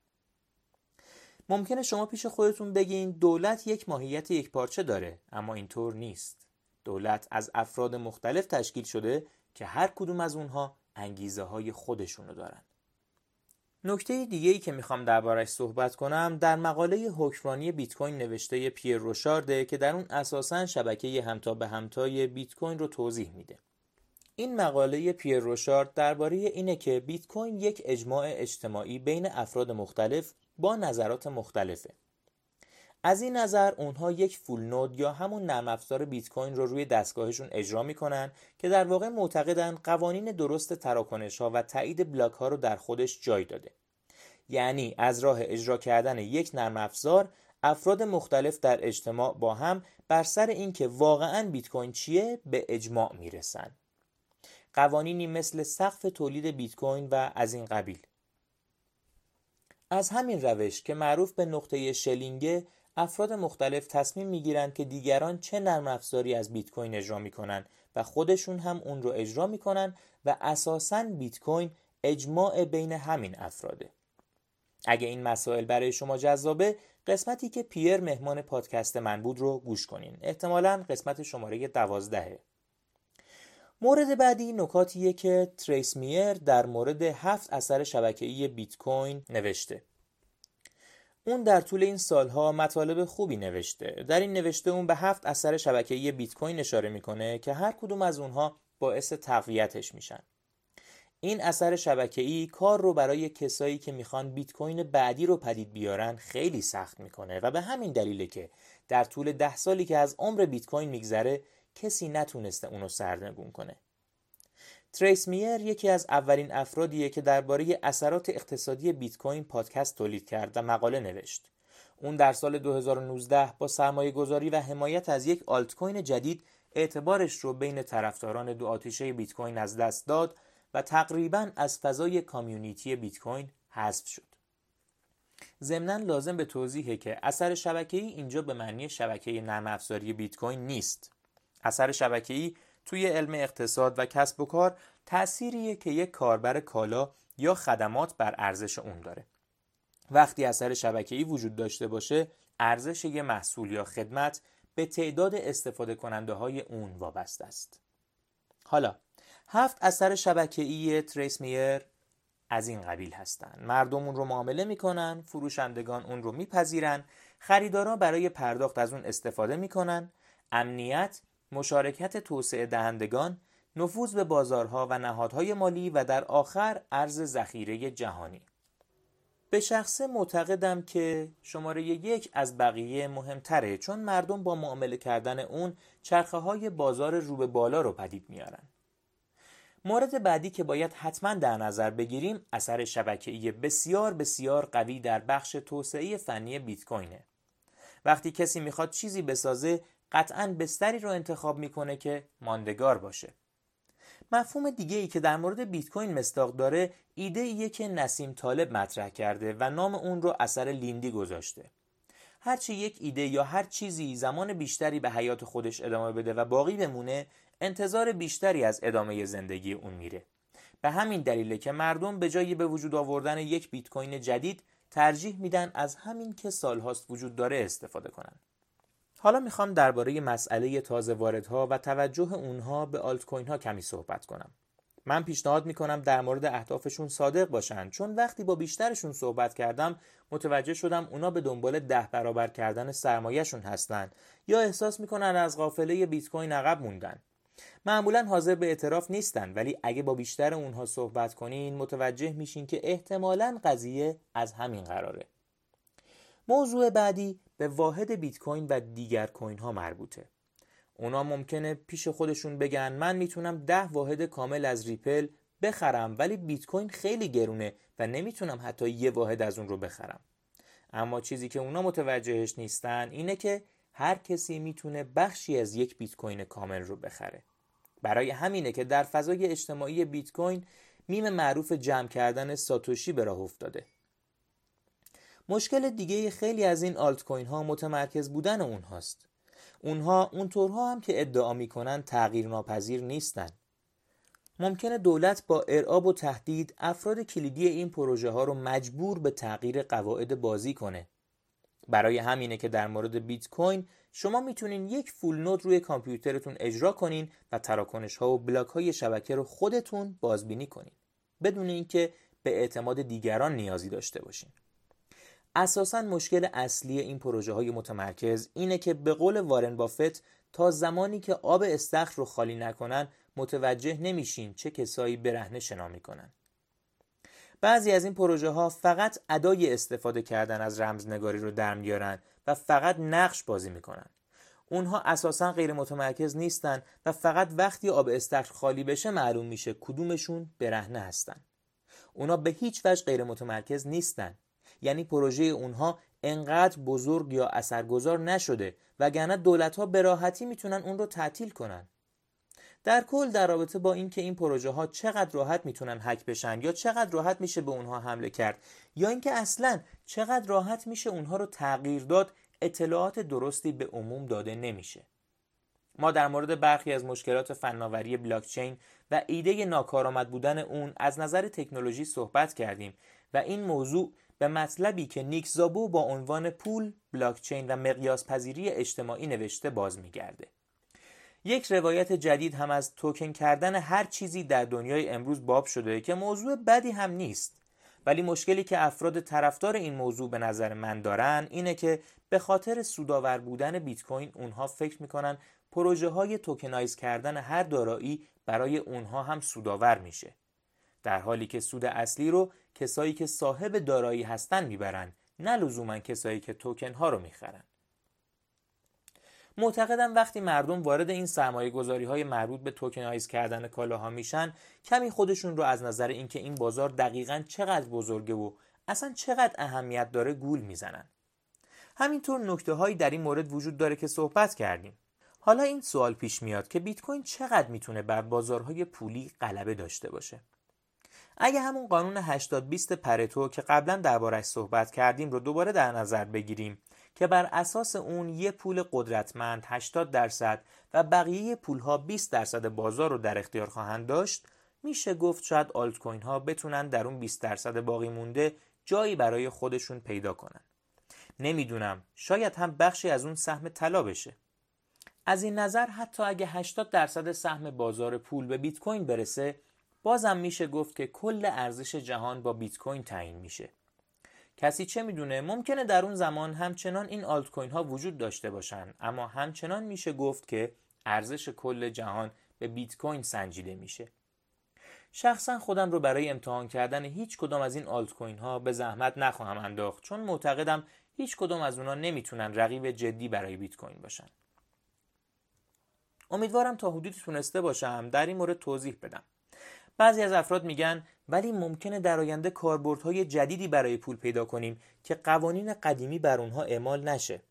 ممکنه شما پیش خودتون بگین دولت یک ماهیت یک پارچه داره اما اینطور نیست. دولت از افراد مختلف تشکیل شده که هر کدوم از اونها انگیزه های خودشونو دارن. نکته دیگه ای که می‌خوام دربارش صحبت کنم در مقاله حکمرانی بیت کوین نوشته پیر روشارده که در اون اساسا شبکه همتا به همتای بیت کوین رو توضیح میده. این مقاله پیر روشارد درباره اینه که بیت کوین یک اجماع اجتماعی بین افراد مختلف با نظرات مختلفه. از این نظر اونها یک فول نود یا همون نرم افزار بیت کوین رو روی دستگاهشون اجرا می‌کنن که در واقع معتقدن قوانین درست تراکنش ها و تایید بلاک ها رو در خودش جای داده. یعنی از راه اجرا کردن یک نرم افزار افراد مختلف در اجتماع با هم بر سر اینکه واقعا بیت کوین چیه به اجماع می‌رسن. قوانینی مثل سقف تولید بیت کوین و از این قبیل. از همین روش که معروف به نقطه شلینگه افراد مختلف تصمیم می‌گیرند که دیگران چه نرم افزاری از بیت کوین اجرا می‌کنن و خودشون هم اون رو اجرا می‌کنن و اساساً بیت کوین اجماع بین همین افراده. اگه این مسائل برای شما جذابه قسمتی که پیر مهمان پادکست من بود رو گوش کنین. احتمالا قسمت شماره دوازدهه مورد بعدی نکاتیه که تریس میر در مورد هفت اثر شبکه‌ای بیت کوین نوشته. اون در طول این سالها مطالب خوبی نوشته. در این نوشته اون به هفت اثر شبکه‌ای بیت کوین اشاره می‌کنه که هر کدوم از اونها باعث تقویتش میشن. این اثر شبکه‌ای کار رو برای کسایی که می‌خوان بیت کوین بعدی رو پدید بیارن خیلی سخت می‌کنه و به همین دلیله که در طول ده سالی که از عمر بیت کوین میگذره کسی نتونسته اونو سرنگون کنه تریس میر یکی از اولین افرادیه که درباره اثرات اقتصادی بیت کوین پادکست تولید کرد و مقاله نوشت. اون در سال 2019 با سرمایه گذاری و حمایت از یک آلت کوین جدید اعتبارش رو بین طرفداران دو آتیشه بیت کوین از دست داد و تقریبا از فضای کامیونیتی بیت کوین حذف شد. ضمنا لازم به توضیحه که اثر شبکه‌ای اینجا به معنی شبکه نرم افزاری بیت کوین نیست. اثر شبکه‌ای توی علم اقتصاد و کسب و کار تأثیریه که یک کاربر کالا یا خدمات بر ارزش اون داره. وقتی اثر شبکه‌ای وجود داشته باشه ارزش یه محصول یا خدمت به تعداد استفاده کننده های اون وابسته است. حالا هفت اثر شبکه‌ای تریس میر از این قبیل هستند مردم اون رو معامله می‌کنن فروشندگان اون رو میپذیرن خریداران برای پرداخت از اون استفاده می‌کنن امنیت مشارکت توسعه دهندگان، نفوذ به بازارها و نهادهای مالی و در آخر ارز ذخیره جهانی. به شخصه معتقدم که شماره یک از بقیه مهمتره چون مردم با معامله کردن اون چرخه های بازار رو به بالا رو پدید میارن. مورد بعدی که باید حتما در نظر بگیریم اثر شبکه‌ای بسیار بسیار قوی در بخش توسعه فنی بیت کوینه. وقتی کسی می‌خواد چیزی بسازه قطعا بستری رو انتخاب می‌کنه که ماندگار باشه. مفهوم دیگه ای که در مورد بیت کوین مستاق داره ایده ایه که نسیم طالب مطرح کرده و نام اون رو اثر لیندی گذاشته. هرچی یک ایده یا هر چیزی زمان بیشتری به حیات خودش ادامه بده و باقی بمونه انتظار بیشتری از ادامه زندگی اون میره. به همین دلیله که مردم به جای به وجود آوردن یک بیت کوین جدید ترجیح میدن از همین که سالهاست وجود داره استفاده کنن. حالا می‌خوام درباره مسئله تازه واردها و توجه اونها به آلت کوین ها کمی صحبت کنم. من پیشنهاد می‌کنم در مورد اهدافشون صادق باشن چون وقتی با بیشترشون صحبت کردم متوجه شدم اونا به دنبال ده برابر کردن سرمایهشون هستن یا احساس می‌کنن از قافله بیت کوین عقب موندن. معمولا حاضر به اعتراف نیستن ولی اگه با بیشتر اونها صحبت کنین متوجه میشین که احتمالا قضیه از همین قراره موضوع بعدی به واحد بیت کوین و دیگر کوین ها مربوطه. اونا ممکنه پیش خودشون بگن من می‌تونم ده واحد کامل از ریپل بخرم ولی بیت کوین خیلی گرونه و نمی‌تونم حتی یه واحد از اون رو بخرم. اما چیزی که اونا متوجهش نیستن اینه که هر کسی می‌تونه بخشی از یک بیت کوین کامل رو بخره. برای همینه که در فضای اجتماعی بیت کوین میم معروف جمع کردن ساتوشی به راه افتاده. مشکل دیگه خیلی از این آلت کوین ها متمرکز بودن اونهاست. اونها اونطورها هم که ادعا می‌کنن تغییر ناپذیر نیستن. ممکنه دولت با ارعاب و تهدید افراد کلیدی این پروژه ها رو مجبور به تغییر قواعد بازی کنه. برای همینه که در مورد بیت کوین شما می‌تونین یک فول نود روی کامپیوترتون اجرا کنین و تراکنش ها و بلاک های شبکه رو خودتون بازبینی کنین. بدون اینکه به اعتماد دیگران نیازی داشته باشین. اساسا مشکل اصلی این پروژه های متمرکز اینه که به قول وارن بافت تا زمانی که آب استخر رو خالی نکنن متوجه نمیشین چه کسایی برهنه شنا می‌کنن. بعضی از این پروژه ها فقط ادای استفاده کردن از رمزنگاری رو در میارن و فقط نقش بازی می‌کنن. اونها اساسا غیر متمرکز نیستن و فقط وقتی آب استخر خالی بشه معلوم میشه کدومشون برهنه هستن. اونا به هیچ وجه غیر متمرکز نیستن. یعنی پروژه اونها انقدر بزرگ یا اثرگذار نشده وگرنه دولت ها به راحتی می‌تونن اون رو تعطیل کنن. در کل در رابطه با اینکه این پروژه ها چقدر راحت می‌تونن هک بشن یا چقدر راحت میشه به اونها حمله کرد یا اینکه اصلا چقدر راحت میشه اونها رو تغییر داد اطلاعات درستی به عموم داده نمیشه. ما در مورد برخی از مشکلات فناوری بلاکچین و ایده ناکارآمد بودن اون از نظر تکنولوژی صحبت کردیم و این موضوع به مطلبی که نیک زابو با عنوان پول، بلاکچین و مقیاس پذیری اجتماعی نوشته باز میگرده. یک روایت جدید هم از توکن کردن هر چیزی در دنیای امروز باب شده که موضوع بدی هم نیست ولی مشکلی که افراد طرفدار این موضوع به نظر من دارن اینه که به خاطر سودآور بودن بیت کوین اونها فکر می‌کنن پروژه های tokenize کردن هر دارایی برای اونها هم سودآور میشه در حالی که سود اصلی رو کسایی که صاحب دارایی هستن می‌برن نه لزوما کسایی که توکن ها رو می‌خرن. معتقدم وقتی مردم وارد این سرمایه گذاری های مربوط به tokenize کردن کالاها میشن کمی خودشون رو از نظر اینکه این بازار دقیقا چقدر بزرگه و اصلا چقدر اهمیت داره گول می‌زنن. همینطور نکته هایی در این مورد وجود داره که صحبت کردیم. حالا این سوال پیش میاد که بیت کوین چقدر می‌تونه بر بازارهای پولی غلبه داشته باشه؟ اگه همون قانون 80 20 پرتو که قبلا دربارش صحبت کردیم رو دوباره در نظر بگیریم که بر اساس اون یه پول قدرتمند 80 درصد و بقیه پولها 20 درصد بازار رو در اختیار خواهند داشت میشه گفت شاید آلت کوین ها بتونن در اون 20 درصد باقی مونده جایی برای خودشون پیدا کنن. نمی‌دونم شاید هم بخشی از اون سهم طلا بشه. از این نظر حتی اگه 80 درصد سهم بازار پول به بیت کوین برسه بازم میشه گفت که کل ارزش جهان با بیت کوین تعیین میشه. کسی چه می‌دونه؟ ممکنه در اون زمان همچنان این آلت کوین ها وجود داشته باشن اما همچنان میشه گفت که ارزش کل جهان به بیت کوین سنجیده میشه. شخصا خودم رو برای امتحان کردن هیچ کدام از این آلت کوین ها به زحمت نخواهم انداخت چون معتقدم هیچ کدام از اونا نمی‌تونن رقیب جدی برای بیت کوین باشن. امیدوارم تا حدودی تونسته باشم در این مورد توضیح بدم. بعضی از افراد میگن ولی ممکنه در آینده کاربردهای جدیدی برای پول پیدا کنیم که قوانین قدیمی بر اونها اعمال نشه.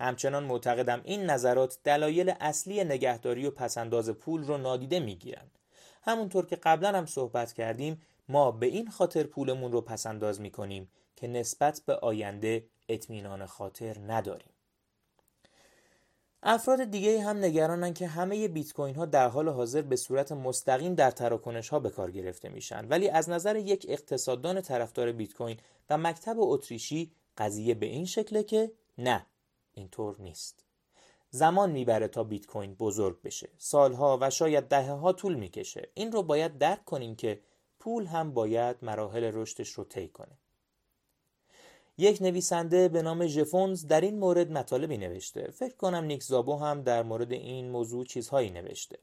همچنان معتقدم این نظرات دلایل اصلی نگهداری و پسنداز پول رو نادیده می‌گیرن. همونطور که قبلا هم صحبت کردیم ما به این خاطر پولمون رو پسنداز می‌کنیم که نسبت به آینده اطمینان خاطر نداریم. افراد دیگه هم نگرانن که همه بیت کوین ها در حال حاضر به صورت مستقیم در تراکنش ها به کار گرفته میشن. ولی از نظر یک اقتصاددان طرفدار بیت کوین و مکتب اتریشی قضیه به این شکله که نه اینطور نیست. زمان می‌بره تا بیت کوین بزرگ بشه. سالها و شاید دهه ها طول می‌کشه. این رو باید درک کنیم که پول هم باید مراحل رشدش رو طی کنه. یک نویسنده به نام ژفونز در این مورد مطالبی نوشته. فکر کنم نیک زابو هم در مورد این موضوع چیزهایی نوشته.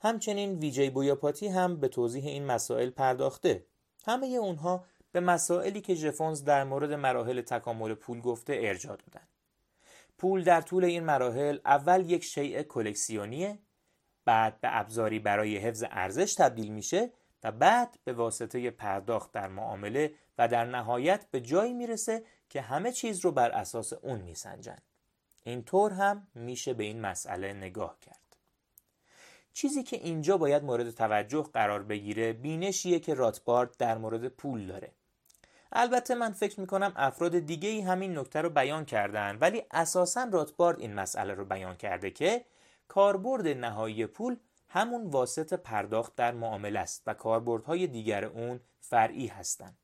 همچنین ویجی بویاپاتی هم به توضیح این مسائل پرداخته. همه اونها به مسائلی که ژفونز در مورد مراحل تکامل پول گفته ارجاع دادن. پول در طول این مراحل اول یک شیء کلکسیونیه بعد به ابزاری برای حفظ ارزش تبدیل میشه و بعد به واسطه پرداخت در معامله و در نهایت به جایی می‌رسه که همه چیز رو بر اساس اون میسنجن اینطور هم میشه به این مسئله نگاه کرد. چیزی که اینجا باید مورد توجه قرار بگیره بینشیه که راتبارد در مورد پول داره. البته من فکر می‌کنم افراد دیگه ای همین نکته رو بیان کردن ولی اساسا راتبارد این مسئله رو بیان کرده که کاربرد نهایی پول همون واسط پرداخت در معامله است و کاربردهای دیگر اون فرعی هستند.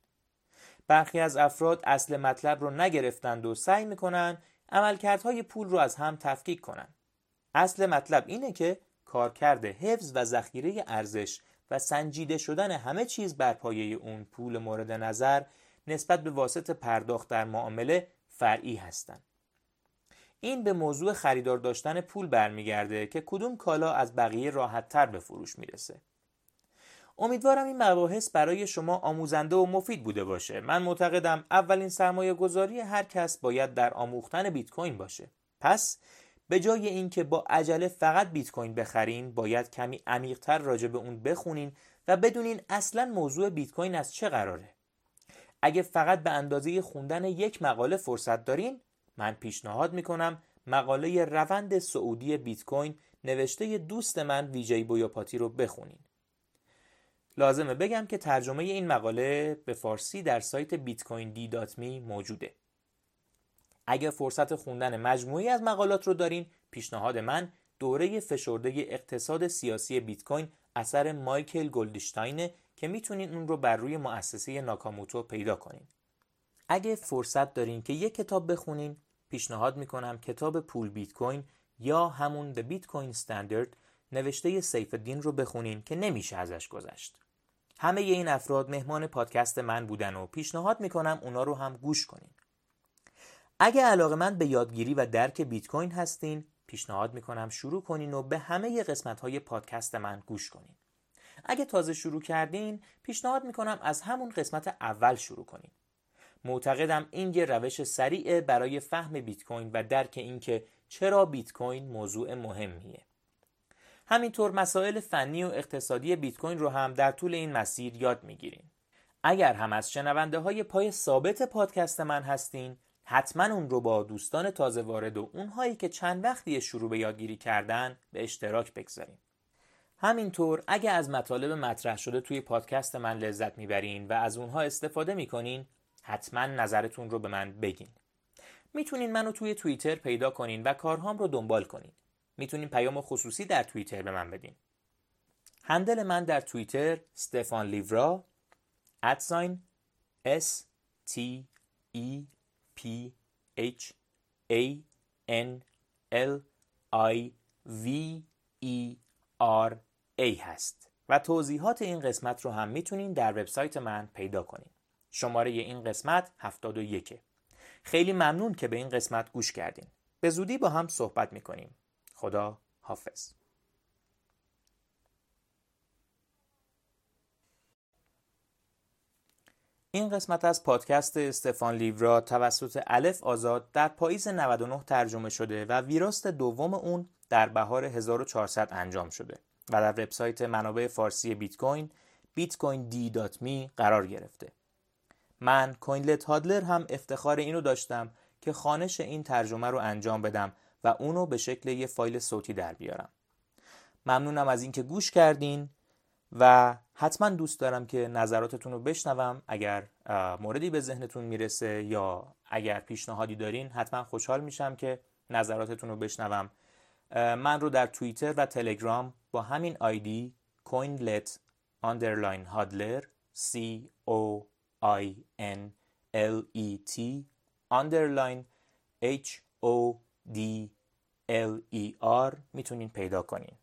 برخی از افراد اصل مطلب رو نگرفتند و سعی می‌کنن عملکردهای پول رو از هم تفکیک کنند. اصل مطلب اینه که کارکرد حفظ و ذخیره ارزش و سنجیده شدن همه چیز بر پایه اون پول مورد نظر نسبت به واسط پرداخت در معامله فرعی هستند. این به موضوع خریدار داشتن پول برمیگرده که کدوم کالا از بقیه راحت تر به فروش می‌رسه. امیدوارم این مباحث برای شما آموزنده و مفید بوده باشه. من معتقدم اولین سرمایه گذاری هر کس باید در آموختن بیت کوین باشه. پس به جای اینکه با عجله فقط بیت کوین بخرین، باید کمی عمیقتر راجع به اون بخونین و بدونین اصلا موضوع بیت کوین از چه قراره. اگه فقط به اندازه خوندن یک مقاله فرصت دارین، من پیشنهاد می‌کنم مقاله روند سعودی بیت کوین نوشته دوست من ویجی بویاپاتی رو بخونین. لازمه بگم که ترجمه این مقاله به فارسی در سایت می موجوده. اگر فرصت خوندن مجموعی از مقالات رو دارین پیشنهاد من دوره فشرده اقتصاد سیاسی بیت کوین اثر مایکل گلدشتاینه که می‌تونین اون رو بر روی مؤسسه ناکاموتو پیدا کنین. اگه فرصت دارین که یک کتاب بخونین پیشنهاد می‌کنم کتاب پول بیت کوین یا همون The Bitcoin Standard نوشته سیف الدین رو بخونین که نمیشه ازش گذشت. همه این افراد مهمان پادکست من بودن و پیشنهاد می‌کنم اونا رو هم گوش کنین. اگه علاقه من به یادگیری و درک بیت کوین هستین پیشنهاد می‌کنم شروع کنین و به همه قسمت های پادکست من گوش کنین. اگه تازه شروع کردین پیشنهاد می‌کنم از همون قسمت اول شروع کنین. معتقدم این یه روش سریع برای فهم بیت کوین و درک اینکه چرا بیت کوین موضوع مهمیه. همینطور مسائل فنی و اقتصادی بیت کوین رو هم در طول این مسیر یاد می‌گیریم. اگر هم از شنونده های پای ثابت پادکست من هستین حتما اون رو با دوستان تازه وارد و اونهایی که چند وقتی شروع به یادگیری کردن به اشتراک بگذاریم. همینطور اگر از مطالب مطرح شده توی پادکست من لذت می‌برین و از اونها استفاده می‌کنین حتما نظرتون رو به من بگین. می‌تونین منو توی توییتر پیدا کنین و کارهام رو دنبال کنین. می‌تونین پیام خصوصی در توییتر به من بدین. هندل من در توییتر استفان لیورا ادساین S T E P H A N L I V E R A هست. و توضیحات این قسمت رو هم می‌تونین در وبسایت من پیدا کنین. شماره این قسمت 71 خیلی ممنون که به این قسمت گوش کردین. به زودی با هم صحبت می‌کنیم. خدا حافظ. این قسمت از پادکست استفان لیورا توسط الف آزاد در پاییز 99 ترجمه شده و ویراست دوم اون در بهار 1400 انجام شده و در وبسایت منابع فارسی بیت کوین bitcoin.d.me قرار گرفته. من کوینلت هادلر هم افتخار اینو داشتم که خانش این ترجمه رو انجام بدم و اونو به شکل یه فایل صوتی در بیارم. ممنونم از اینکه گوش کردین و حتما دوست دارم که نظراتتون رو بشنوم. اگر موردی به ذهنتون می‌رسه یا اگر پیشنهادی دارین حتما خوشحال میشم که نظراتتون رو بشنوم. من رو در توییتر و تلگرام با همین آیدی کوینلت هادلر C O I N L E T underline H O D L E R می‌تونین پیدا کنین